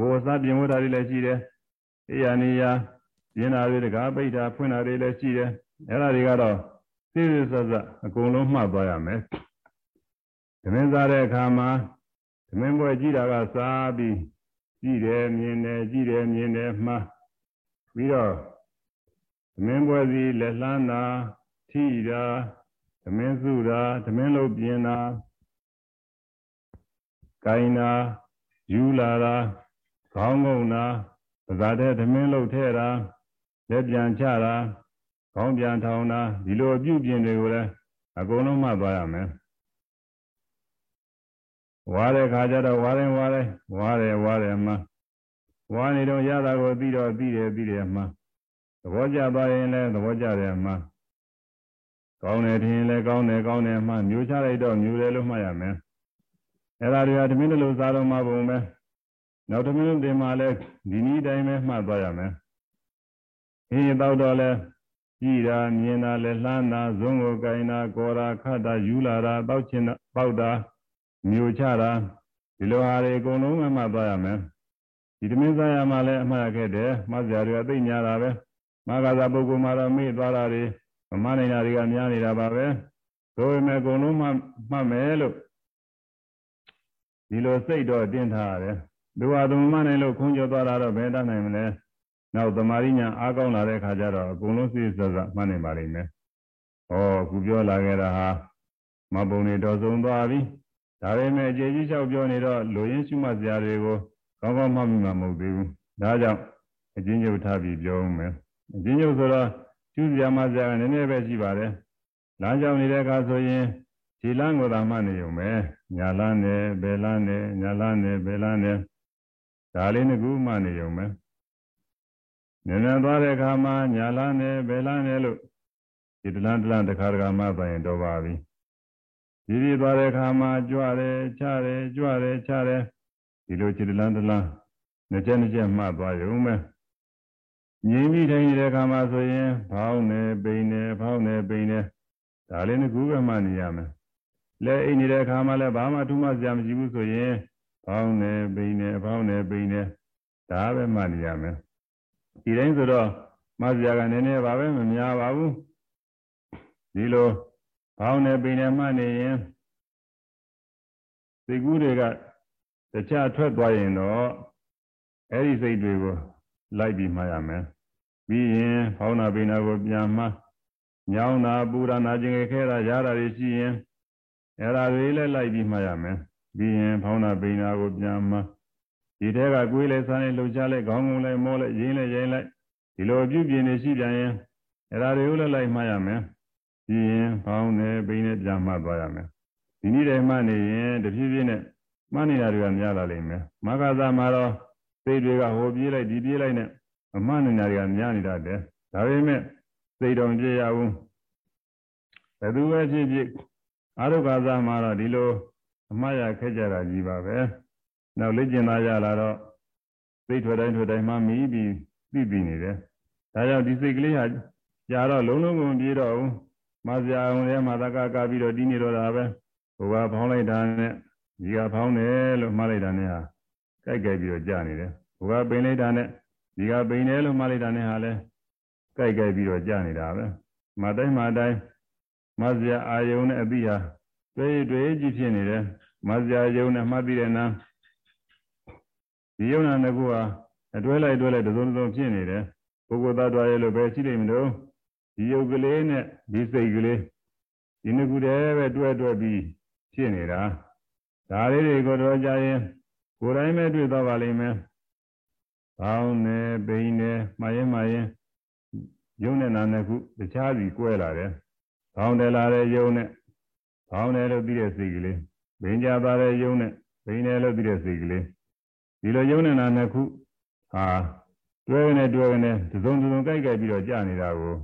S3: ဘဝစားပြင်ဝတ်တာတွေလည်းရှိတယ်အေးရနေရပြင်းတာတွေတကားပိတ်တာဖွင့်တာတွေလည်းရှိတယ်အဲ့ဒါတွေကတော့ သိသိစစအကုန်လုံးမှတ်သွားရမယ်သမင်းစားတဲ့အခါမှာသမင်းပွဲကြည့်တာကစားပြီးကြည့်တယ်မြင်တယ်ကြည့်တယ်မြင်တယ်မှားပြီးတော့သမင်းပွဲစီလက်လှမ်းတာထိတာသမင်းစုတာသမင်းလုပ်ပြင်းတာကိုင်းတာယူလာတာခေါင်းငုံတာပဇာတဲ့သမင်းလုပ်ထဲတာလက်ပြန်ချတာ ခေါင်းပြန်ထောင်တာဒီလိုအပြုပြင်တွေကိုလည်းအကုန်လုံးမှတ်သွားရမယ်ဝါတဲ့ခါကျတော့ဝါရင်ဝါတယ်ဝါတယ်ဝါတယ်မှဝါနေတော့ရတာကိုသိတော့သိတယ်သိတယ်မှသဘောကျသွားရင်လည်းသဘောကျတယ်မှကောင်းတယ်ထင်ရင်လည်းကောင်းတယ်ကောင်းတယ်မှမျိုးချလိုက်တော့မျိုးတယ်လို့မှတ်ရမယ်အဲ့ဒါတွေကတမင်းတို့စားတော့မှပုံပဲနောက်တမင်းတို့တင်မှလည်းဒီနည်းတိုင်းပဲမှတ်သွားရမယ်အင်းတော့တော့လဲ ကြည်တာမြင်တာလဲလှမ်းတာဇုံကိုကိုင်တာကောတာခတ်တာယူလာတာတောက်ချင်တာပေါက်တာမျိုးချတာဒီလိုဟာတွေအကုန်လုံးမှတ်သွားရမယ်ဒီတမင်းစားရမှလည်းအမှားခဲ့တယ်မှတ်စရာတွေကသိညာတာပဲမဂ္ဂဇပုဂ္ဂိုလ်မှာတော့မေ့သွားတာတွေမမနိုင်တာတွေကများနေတာပါပဲဆိုပေမဲ့အကုန်လုံးမှမှတ်မယ်လို့ဒီလိုစိတ်တော့တင်းထားရတယ်လူဟာသမမနိုင်လို့ခုံကျော်သွားတာတော့ဘယ်တတ်နိုင်မလဲ နောက်သမာရိညာအားကောင်းလာတဲ့ခါကျတော့အကုန်လုံးစိတ်ဆက်ဆက်မှတ်နိုင်ပါလိမ့်မယ်ဟောခုပြောလာခဲ့တာဟာမပုံနေတော်ဆုံးသွားပြီဒါပေမဲ့အခြေကြီးလျှောက်ပြောနေတော့လူရင်းရှုမှတ်စရာတွေကိုကောင်းကောင်းမှတ်မိမှာမဟုတ်သေးဘူးဒါကြောင့်အချင်းချုပ်ထားပြီးပြောဦးမယ်အချင်းချုပ်ဆိုတော့ကျူးစရာမှစရာကနည်းနည်းပဲရှိပါတယ်လမ်းကြောင်းနေတဲ့အခါဆိုရင်ခြေလမ်းကိုသာမှတ်နေုံပဲညာလမ်းနဲ့ဘယ်လမ်းနဲ့ညာလမ်းနဲ့ဘယ်လမ်းနဲ့ဒါလေးနှစ်ခုမှတ်နေုံပဲ နည်းနည်းသွားတဲ့အခါမှာညာလမ်းနဲ့ဘယ်လမ်းနဲ့လို့ဒီတလန်းတလန်းတစ်ခါတစ်ခါမှသွားရင်တော့ပါပြီဒီဒီသွားတဲ့အခါမှာကြွတယ်ချတယ်ကြွတယ်ချတယ်ဒီလိုခြေတလန်းတလန်းနှစ်ချက်နှစ်ချက်မှတ်သွားရုံပဲငြိမ်ပြီးထိုင်နေတဲ့အခါမှာဆိုရင်ဖောင်းနေပိန်နေဖောင်းနေပိန်နေဒါလေးနှစ်ခုပဲမှနေရမယ်လဲအိမ်နေတဲ့အခါမှာလည်းဘာမှထူးမှစရာမရှိဘူးဆိုရင်ဖောင်းနေပိန်နေဖောင်းနေပိန်နေဒါပဲမှနေရမယ် ဒီတိုင်းဆိုတော့မစရာကနည်းနည်းပါပဲမများပါဘူးဒီလိုဖောင်းနေပိန်နေမှနေရင်စိတ်ကူးတွေကတခြားထွက်သွားရင်တော့အဲ့ဒီစိတ်တွေကိုလိုက်ပြီးမှရမယ်ပြီးရင်ဖောင်းနာပိနာကိုပြန်မှညောင်းတာပူရနာခြင်းခဲတာရတာတွေရှိရင်အဲ့ဒါတွေလည်းလိုက်ပြီးမှရမယ်ပြီးရင်ဖောင်းနာပိနာကိုပြန်မှ ဒီတဲကကွေးလဲစားလဲလှုပ်ရှားလဲခေါင်းငုံလဲမောလဲရင်းလဲရိုင်းလိုက်ဒီလိုအပြုပြင်နေရှိပြန်ရင်အဲ့ဒါတွေကိုလည်းလိုက်မှရမယ်ပြီးရင်ဖောင်းနေပိနေပြန်မှသွားရမယ်ဒီနည်းတည်းမှနေရင်တဖြည်းဖြည်းနဲ့မှနေတာတွေကများလာလိမ့်မယ်မဂ္ဂသမှာတော့စိတ်တွေကဟိုပြေးလိုက်ဒီပြေးလိုက်နဲ့အမှန်နေတာတွေကများနေတာတဲ့ဒါပေမဲ့စိတ်တော်ပြည့်ရဘူးဘယ်သူပဲဖြစ်ဖြစ်အာရုကာသမှာတော့ဒီလိုအမှားရခက်ကြတာကြီးပါပဲ နောက်လက်ကျင်သားရလာတော့စိတ်ထွက်တိုင်းထွက်တိုင်းမှမီးပြီးသိပြီးနေတယ်ဒါကြောင့်ဒီစိတ်ကလေးဟာကြာတော့လုံးလုံးကုန်ပြေးတော့ဘူးမစရာအောင်လည်းမာသကကပြီးတော့တီးနေတော့တာပဲဟိုကဖောင်းလိုက်တာနဲ့ဒီကဖောင်းတယ်လို့မှားလိုက်တာနဲ့ဟာကြိုက်ကြိုက်ပြီးတော့ကြာနေတယ်ဟိုကပိန်လိုက်တာနဲ့ဒီကပိန်တယ်လို့မှားလိုက်တာနဲ့ဟာလဲကြိုက်ကြိုက်ပြီးတော့ကြာနေတာပဲမတိုင်းမတိုင်းမစရာအာယုံနဲ့အပိဟာတွေ့တွေ့ကြည့်ဖြစ်နေတယ်မစရာယုံနဲ့မှတ်ပြီးတဲ့နာ ဒီယုံနာနှစ်ခုဟာအတွဲလိုက်တွဲလိုက်တစုံတစုံဖြစ်နေတယ်ပုဂ္ဂိုလ်သားတော်ရဲ့လို့ပဲရှိနေမလို့ဒီယုတ်ကလေးနဲ့ဒီစိတ်ကလေးဒီနှစ်ခုတည်းပဲတွဲတွဲပြီးဖြစ်နေတာဒါလေးတွေကိုတော့ကြရင်ကိုယ်တိုင်းပဲတွေ့တော့ပါလိမ့်မယ်။ဘောင်းနဲ့ပိန်နဲ့မှားရင်မှားရင်ယုံနဲ့နာနဲ့ခုတခြားစီကွဲလာတယ်။ဘောင်းတယ်လာတဲ့ယုံနဲ့ဘောင်းတယ်လို့ပြီးတဲ့စိတ်ကလေးဘိန်းကြသွားတဲ့ယုံနဲ့ဘိန်းတယ်လို့ပြီးတဲ့စိတ်ကလေး ဒီလိုယုံနဲ့နာနဲ့ခုဟာတွဲနေတွဲနေသုံးသုံးကြိုက်ကြိုက်ပြီးတော့ကြာနေတာကို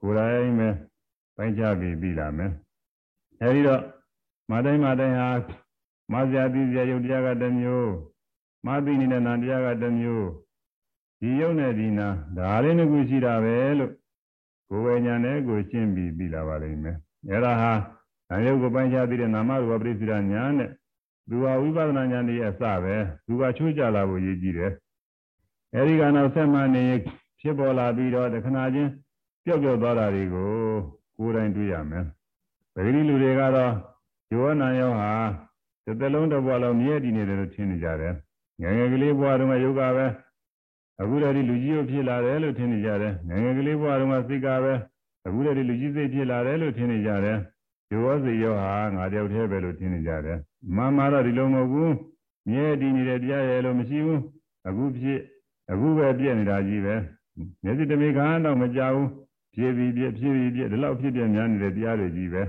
S3: ကိုယ်တိုင်းပဲပိုင်းခြားပြီးပြီးလာမယ်။အဲဒီတော့မတိုင်းမတိုင်းဟာမဇ္ဇာတိဇာယုတ်တရားကတစ်မျိုးမသိနေတဲ့နာတရားကတစ်မျိုးဒီယုတ်နဲ့ဒီနာဒါလေးနှစ်ခုရှိတာပဲလို့ကိုယ်ဝေညာနဲ့ကိုရှင်းပြီးပြီးလာပါလိမ့်မယ်အဲဒါဟာနာယုတ်ကိုပိုင်းခြားသိတဲ့နာမရူပပရိစ္ဆေဒညာနဲ့ သူဟာဝိပဿနာဉာဏ်ရဲ့အစပဲသူကချိုးကြလာဖို့ရည်ကြည့်တယ်အဲဒီကနောက်ဆက်မှနေဖြစ်ပေါ်လာပြီးတော့တခဏချင်းပျောက်ပျောက်သွားတာတွေကိုကိုယ်တိုင်တွေ့ရမယ်ပဂတိလူတွေကတော့ယောနာယောဟာတစ်သက်လုံးတစ်ဘဝလုံးမြဲတည်နေတယ်လို့ထင်နေကြတယ်ငယ်ငယ်ကလေးဘဝတုန်းကယောဂပဲအခုတည်းဒီလူကြီးကိုဖြစ်လာတယ်လို့ထင်နေကြတယ်ငယ်ငယ်ကလေးဘဝတုန်းကစိတ်ကပဲအခုတည်းဒီလူကြီးစိတ်ဖြစ်လာတယ်လို့ထင်နေကြတယ်ယောစိတ်ယောဟာငါတယောက်တည်းပဲလို့ထင်နေကြတယ် မမတော့ဒီလိုမဟုတ်ဘူးမြဲတည်နေတဲ့တရားရဲ့လို့မရှိဘူးအခုဖြစ်အခုပဲပြည့်နေတာကြီးပဲမျက်စိတမိခါတော့မကြောက်ဘူးဖြည့်ပြီးပြည့်ဖြည့်ပြီးပြည့်ဒီလောက်ဖြစ်ပြများနေတဲ့တရားတွေကြီးပဲ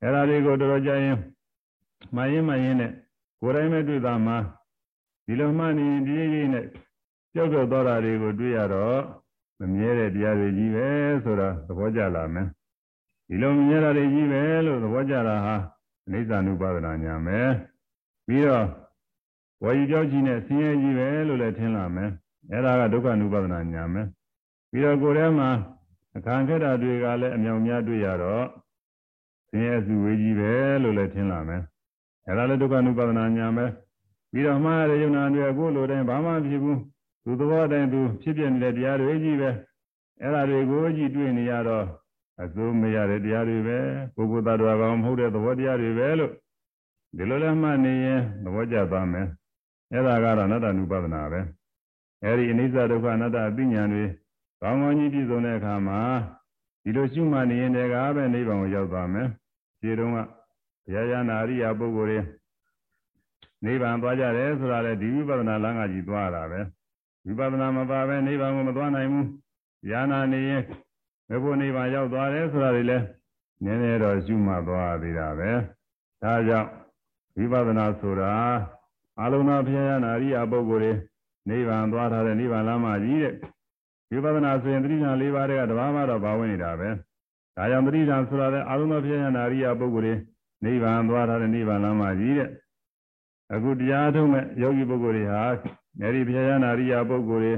S3: အဲ့ဒါတွေကိုတော်တော်ကြာရင်မှရင်မှရင်နဲ့ကိုယ်တိုင်းပဲတွေ့တာမှာဒီလိုမှနေဒီရေးနဲ့ကြောက်ကြောက်သွားတာတွေကိုတွေ့ရတော့မမြဲတဲ့တရားတွေကြီးပဲဆိုတာသဘောကျလာမယ်ဒီလိုမမြဲတာတွေကြီးပဲလို့သဘောကျတာဟာ အနိစ္စ ानु ပါဒနာညာမယ်ပြီးတော့ဝါယူကြောက်ကြီးနဲ့ဆင်းရဲကြီးပဲလို့လည်းထင်လာမယ်အဲ့ဒါကဒုက္ခ ानु ပါဒနာညာမယ်ပြီးတော့ကိုယ်ထဲမှာအခါခက်တာတွေကလည်းအမြောင်များတွေ့ရတော့ဆင်းရဲစုဝေးကြီးပဲလို့လည်းထင်လာမယ်အဲ့ဒါလည်းဒုက္ခ ानु ပါဒနာညာမယ်ပြီးတော့မှားရတဲ့ယုံနာတွေအခုလိုတိုင်းဘာမှဖြစ်ဘူးသူသဘောတိုင်းသူဖြစ်ပြနေတဲ့တရားတွေကြီးပဲအဲ့ဒါတွေကိုကြည့်တွေ့နေရတော့ အစိုးမရတဲ့တရားတွေပဲပုဂ္ဂိုလ်သားတော်ကောင်မဟုတ်တဲ့သဘောတရားတွေပဲလို့ဒီလိုလည်းမှတ်နေရင်သဘောကျသွားမယ်အဲ့ဒါကတော့အနတ္တ ानु ပါဒနာပဲအဲ့ဒီအနိစ္စဒုက္ခအနတ္တအသိဉာဏ်တွေကောင်းကောင်းကြီးပြည့်စုံတဲ့အခါမှာဒီလိုရှုမှတ်နေရင်တည်းကပဲနိဗ္ဗာန်ကိုရောက်သွားမယ်ခြေတုံးကဘုရားရနာရိယာပုဂ္ဂိုလ်တွေနိဗ္ဗာန်သွားကြတယ်ဆိုတာလေဒီဝိပဿနာလမ်းကကြီးသွားတာပဲဝိပဿနာမပါပဲနိဗ္ဗာန်ကိုမသွားနိုင်ဘူးဉာဏ်နာနေရင် ဘယ်ဘုနိဗ္ဗာန်ရောက်သွားတယ်ဆိုတာတွေလည်းနည်းနည်းတော့ရှုမှတ်သွားသေးတာပဲဒါကြောင့်ဝိပဿနာဆိုတာအလုံးစုံဘုရားရနာရိယာပုဂ္ဂိုလ်တွေနိဗ္ဗာန်သွားထားတဲ့နိဗ္ဗာန်လမ်းမကြီးတဲ့ဝိပဿနာဆိုရင်သတိဉာဏ်၄ပါးတွေကတဘာမှတော့ပါဝင်နေတာပဲဒါကြောင့်သတိဉာဏ်ဆိုတာလည်းအလုံးစုံဘုရားရနာရိယာပုဂ္ဂိုလ်တွေနိဗ္ဗာန်သွားထားတဲ့နိဗ္ဗာန်လမ်းမကြီးတဲ့အခုတရားထုတ်မဲ့ယောဂီပုဂ္ဂိုလ်တွေဟာအဲဒီဘုရားရနာရိယာပုဂ္ဂိုလ်တွေ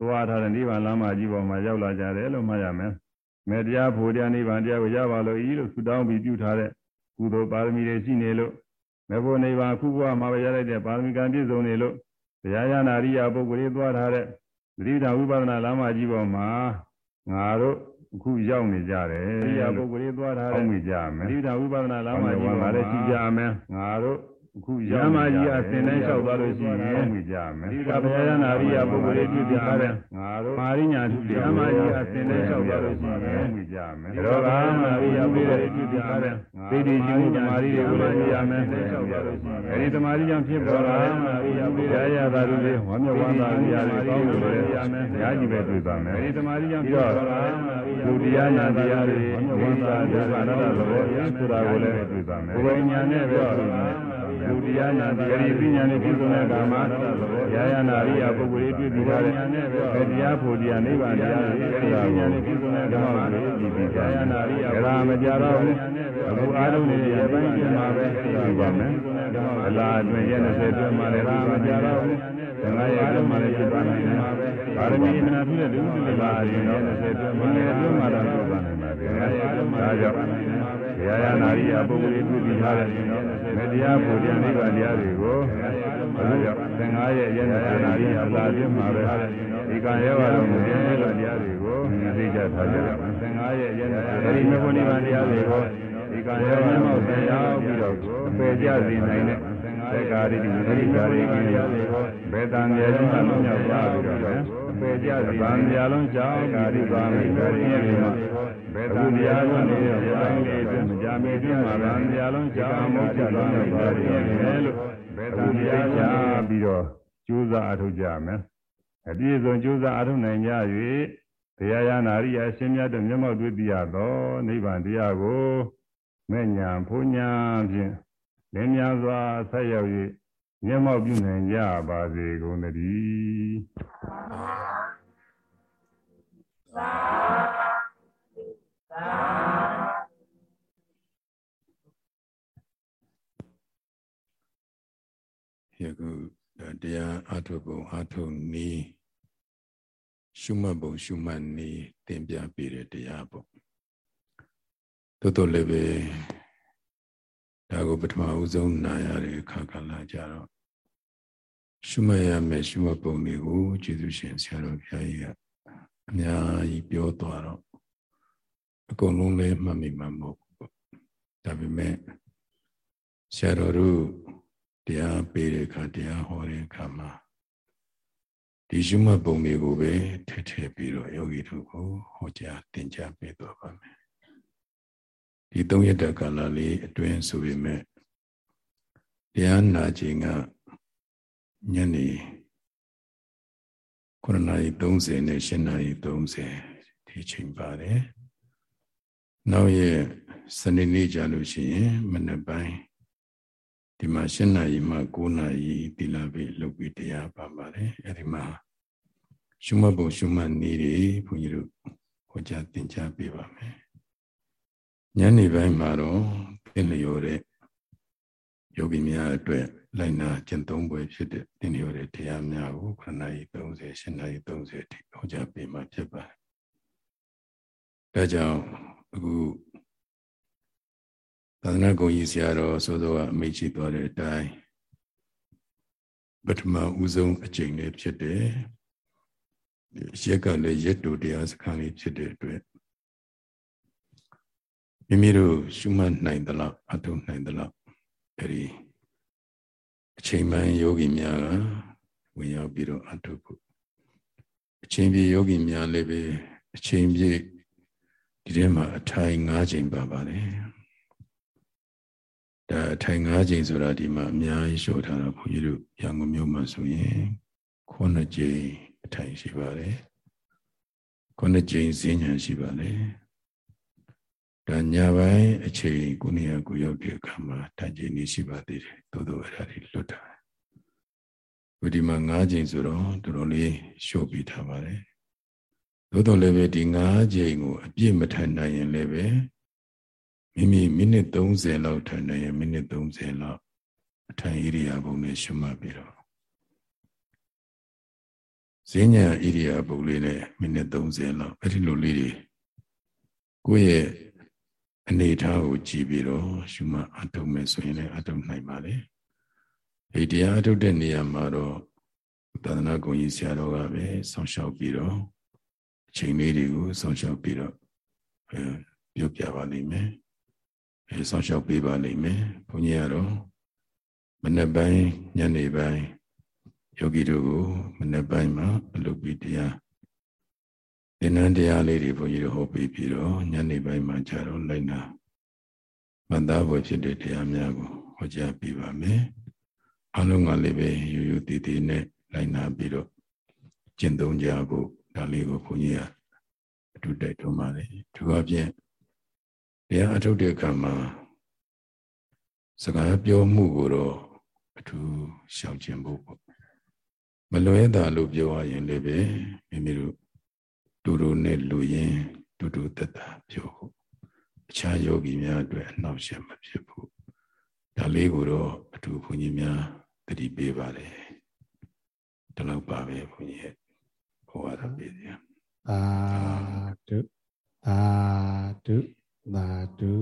S3: သွားထားတဲ့နိဗ္ဗာန်လမ်းမကြီးပေါ်မှာရောက်လာကြတယ်လို့မှတ်ရမယ် မေတ္တရားဖို့တရားနိဗ္ဗာန်တရားကိုရပါလို့ဤလို့ဆုတောင်းပြီးပြုထားတဲ့ကုသိုလ်ပါရမီတွေရှိနေလို့မေဖို့နိဗ္ဗာန်ခုဘဝမှာပဲရလိုက်တဲ့ပါရမီကံပြည့်စုံနေလို့တရားရနာရိယာပုဂ္ဂိုလ်တွေသွားထားတဲ့သတိဓာဝိပဿနာလမ်းမကြီးပေါ်မှာငါတို့အခုရောက်နေကြတယ်ရိယာပုဂ္ဂိုလ်တွေသွားထားတဲ့အောက်မိကြမယ်သတိဓာဝိပဿနာလမ်းမကြီးပေါ်မှာလည်းရှိကြမယ်ငါတို့ အခုရမကြီးအစဉ်တိုင်းလျှောက်သွားလို့ရှိရင်အောက်မိကြမယ်ဒီကဘုရားရနာရိယာပုဂ္ဂိုလ်တွေတွေ့ကြတဲ့ငါတို့မာရိညာထုရမကြီးအစဉ်တိုင်းလျှောက်သွားလို့ရှိရင်အောက်မိကြမယ်ဒါတော့ကမာရိယာပုဂ္ဂိုလ်တွေတွေ့ကြတဲ့သိတိရှိမှုမာရိတွေကိုလည်းရမယ်အဲဒီတမာရိကြောင့်ဖြစ်ပေါ်လာမာရိယာပုဂ္ဂိုလ်ရရတာတွေဝမ်းမြောက်ဝမ်းသာရရတွေကောင်းလို့လည်းရမယ်ညာကြီးပဲတွေ့သွားမယ်အဲဒီတမာရိကြောင့်ဖြစ်ပေါ်လာဒုတိယနာတရားတွေဝမ်းမြောက်ဝမ်းသာဒုက္ခအနတ္တသဘောဆိုတာကိုလည်းတွေ့သွားမယ်ဘုရားညာနဲ့ပဲတွေ့မယ် ဒုတိယနာတရားဒီပညာနဲ့ပြည့်စုံတဲ့အခါမှာယာယနာရိယပုဂ္ဂိုလ်တွေတွေ့ပြီးတဲ့တရားဖို့တရားနိဗ္ဗာန်တရားတွေဆိုတာကိုပြည့်စုံတဲ့အခါမှာဒီဒီယာယနာရိယဒါမကြတော့ဘူးအခုအားလုံးနေရပိုင်းပြင်မှာပဲသိပါမယ်အလားအတွင်းရက်20အတွင်းမှာလည်းဒါမကြတော့ဘူးငါရဲ့အတွင်းမှာလည်းဖြစ်ပါနိုင်တယ်ပါရမီမနာပြုတဲ့ဒုတိယလာရင်တော့20အတွင်းမှာလည်းအတွင်းမှာတော့ဖြစ်ပါနိုင်ပါတယ်ငါရဲ့အတွင်းမှာဒါကြောင့် ယာယနာရိယပုဂ္ဂိုလ်တွေတွေ့ပြီးထားတဲ့မေတ္တရားဖို့တရားနိဗ္ဗာန်တရားတွေကိုအဲဒါကြောင့်သင်္ဃာရဲ့ယန္တာနာရိယလာပြမှာပဲဒီကံရဲပါတော့မင်းလို့တရားတွေကိုသိကြထားကြတယ်သင်္ဃာရဲ့ယန္တာအဲဒီမေဖို့နိဗ္ဗာန်တရားတွေကိုဒီကံရဲပါတော့တရားပြီးတော့ပယ်ကြစေနိုင်တဲ့ သေကာရိတိသတိကာရိကိတွေကိုဘေတံမြေကြီးမှလုံးရောက်ပါပြီးတော့ပယ်ကြစေဗံမြာလုံးကြောင့်ကာရိပါမိကာရိတွေမှာဘေတံတရားလုံးနေတဲ့ပိုင်းလေးအတွင်းမကြမေတွင်မှာဗံမြာလုံးကြောင့်မောချသွားမိကာရိတွေလို့ဘေတံတရားချပြီးတော့ကြိုးစားအထောက်ကြမယ်အပြည့်စုံကြိုးစားအထောက်နိုင်ကြ၍တရားရနာရိယအရှင်မြတ်တို့မျက်မှောက်တွေ့သိရသောနိဗ္ဗာန်တရားကိုမဲ့ညာဖုန်ညာဖြင့် လင်းများစွာဆက်ရောက်၍မျက်မှောက်ပြုနိုင်ကြပါစေကုန်သတည်းသာသာ
S1: ယခုတရားအထုပုံအထုနည်းရှုမှတ်ပုံရှုမှတ်နည်းသင်ပြပေးတဲ့တရားပေါ့တိုးတိုးလည်းပဲ ဒါကိုပထမဦးဆုံးနာရတဲ့အခါကလာကြတော့ရှုမှတ်ရမယ်ရှုမှတ်ပုံတွေကိုကျေးဇူးရှင်ဆရာတော်ဘုရားကြီးကအများကြီးပြောသွားတော့အကုန်လုံးလည်းမှတ်မိမှာမဟုတ်ဘူးပေါ့ဒါပေမဲ့ဆရာတော်တို့တရားပေးတဲ့အခါတရားဟောတဲ့အခါမှာဒီရှုမှတ်ပုံတွေကိုပဲထည့်ထည့်ပြီးတော့ယောဂီတို့ကိုဟောကြားသင်ကြားပေးသွားပါမယ် ဒီသုံးရက်တကာလလေးအတွင်းဆိုပေမဲ့တရားနာခြင်းကညနေ9:30နဲ့10:30ဒီချိန်ပါတယ်နောက်ရက်စနေနေ့ကြလို့ရှိရင်မနက်ပိုင်းဒီမှာ7နာရီမှ9နာရီတိလာပြီလုပ်ပြီးတရားပါပါတယ်အဲ့ဒီမှာရှုမှတ်ပုံရှုမှတ်နည်းတွေဘုန်းကြီးတို့ဟောကြားသင်ကြားပေးပါမယ် ညနေပိုင်းမှာတော့ပြင်လျော်တဲ့ယောဂီများအတွက်လိုက်နာကျင့်သုံးပွဲဖြစ်တဲ့တင်လျော်တဲ့တရားများကိုခဏကြီး30ရှင်နာရီ30အထိဟောကြားပေးမှာဖြစ်ပါတယ်ဒါကြောင့်အခုသာသနာ့ဂုဏ်ကြီးဆရာတော်ဆိုသောအမိတ်ရှိသွားတဲ့အတိုင်းပထမဦးဆုံးအကျင့်လေးဖြစ်တယ်ရက်ကလည်းရက်တူတရားစခန်းလေးဖြစ်တဲ့အတွက် မိမိတို့ရှုမှတ်နိုင်သလောက်အထုနိုင်သလောက်အဲဒီအချိန်မှန်ယောဂီများကဝင်ရောက်ပြီးတော့အထုဖို့အချိန်ပြည့်ယောဂီများလည်းပဲအချိန်ပြည့်ဒီထဲမှာအထိုင်၅ချိန်ပါပါတယ်ဒါအထိုင်၅ချိန်ဆိုတာဒီမှာအများကြီးရှော့ထားတာဘုန်းကြီးတို့ရန်ကုန်မြို့မှာဆိုရင်ခုနှစ်ချိန်အထိုင်ရှိပါတယ်ခုနှစ်ချိန်ဈဉ္ညာရှိပါတယ် ဒါညာပိုင်းအချိန်ကိုနေရာကိုရောက်တဲ့အခါမှာတန်ချိန်နေရှိပါသေးတယ်သို့သောအဲ့ဒါတွေလွတ်တာဝိဒီမှာ၅ချိန်ဆိုတော့တော်တော်လေးရှော့ပြီးထားပါတယ်သို့တော်လည်းပဲဒီ၅ချိန်ကိုအပြည့်မထန်နိုင်ရင်လည်းပဲမိမိမိနစ်30လောက်ထိုင်နေရင်မိနစ်30လောက်အထိုင်ဣရိယာပုနဲ့ရှုမှတ်ပြီးတော့ဈဉ္ညာဣရိယာပုလေးနဲ့မိနစ်30လောက်အဲ့ဒီလိုလေးတွေကိုယ့်ရဲ့ အနေထားကိုကြည့်ပြီးတော့ရှုမှတ်အထုံးမယ်ဆိုရင်လည်းအထုံးနိုင်ပါလေဒီတရားအထုတဲ့နေရာမှာတော့သာသနာ့ဂုဏ်ကြီးဆရာတော်ကပဲဆောင်းလျှောက်ပြီးတော့အချိန်လေးတွေကိုဆောင်းလျှောက်ပြီးတော့ပြောပြပါလိမ့်မယ်အဲဆောင်းလျှောက်ပေးပါလိမ့်မယ်ဘုန်းကြီးကတော့မနေ့ပိုင်းညနေပိုင်းယောဂီတို့ကိုမနေ့ပိုင်းမှာအလုပ်ပြီးတရား သင်္นานတရားလေးတွေဘုန်းကြီးတို့ဟောပေးပြီးတော့ညနေပိုင်းမှာကျတော့လိုက်နာမန္တဘွယ်ဖြစ်တဲ့တရားများကိုဟောကြားပေးပါမယ်အလုံးကလည်းပဲရိုးရိုးတည်တည်နဲ့လိုက်နာပြီးတော့ကျင့်သုံးကြဖို့ဒါလေးကိုဘုန်းကြီးကအထူးတိုက်တွန်းပါတယ်သူအပြင်တရားအထုတ်တဲ့အခါမှာစကားပြောမှုကိုတော့အထူးရှောင်ကျင်ဖို့ပေါ့မလွဲတာလို့ပြောရရင်လည်းပဲမိမိတို့ တူတူနဲ့လူရင်တူတူတက်တာပြောဖို့အခြားယောဂီများအတွက်အနှောက်အယှက်မဖြစ်ဘူးဒါလေးကိုတော့အထူးဘုန်းကြီးများတတိပေးပါတယ်ဒီလောက်ပါပဲဘုန်းကြီးရဲ့ဘဝရပေးတယ်
S2: အာတုအာတုသာတု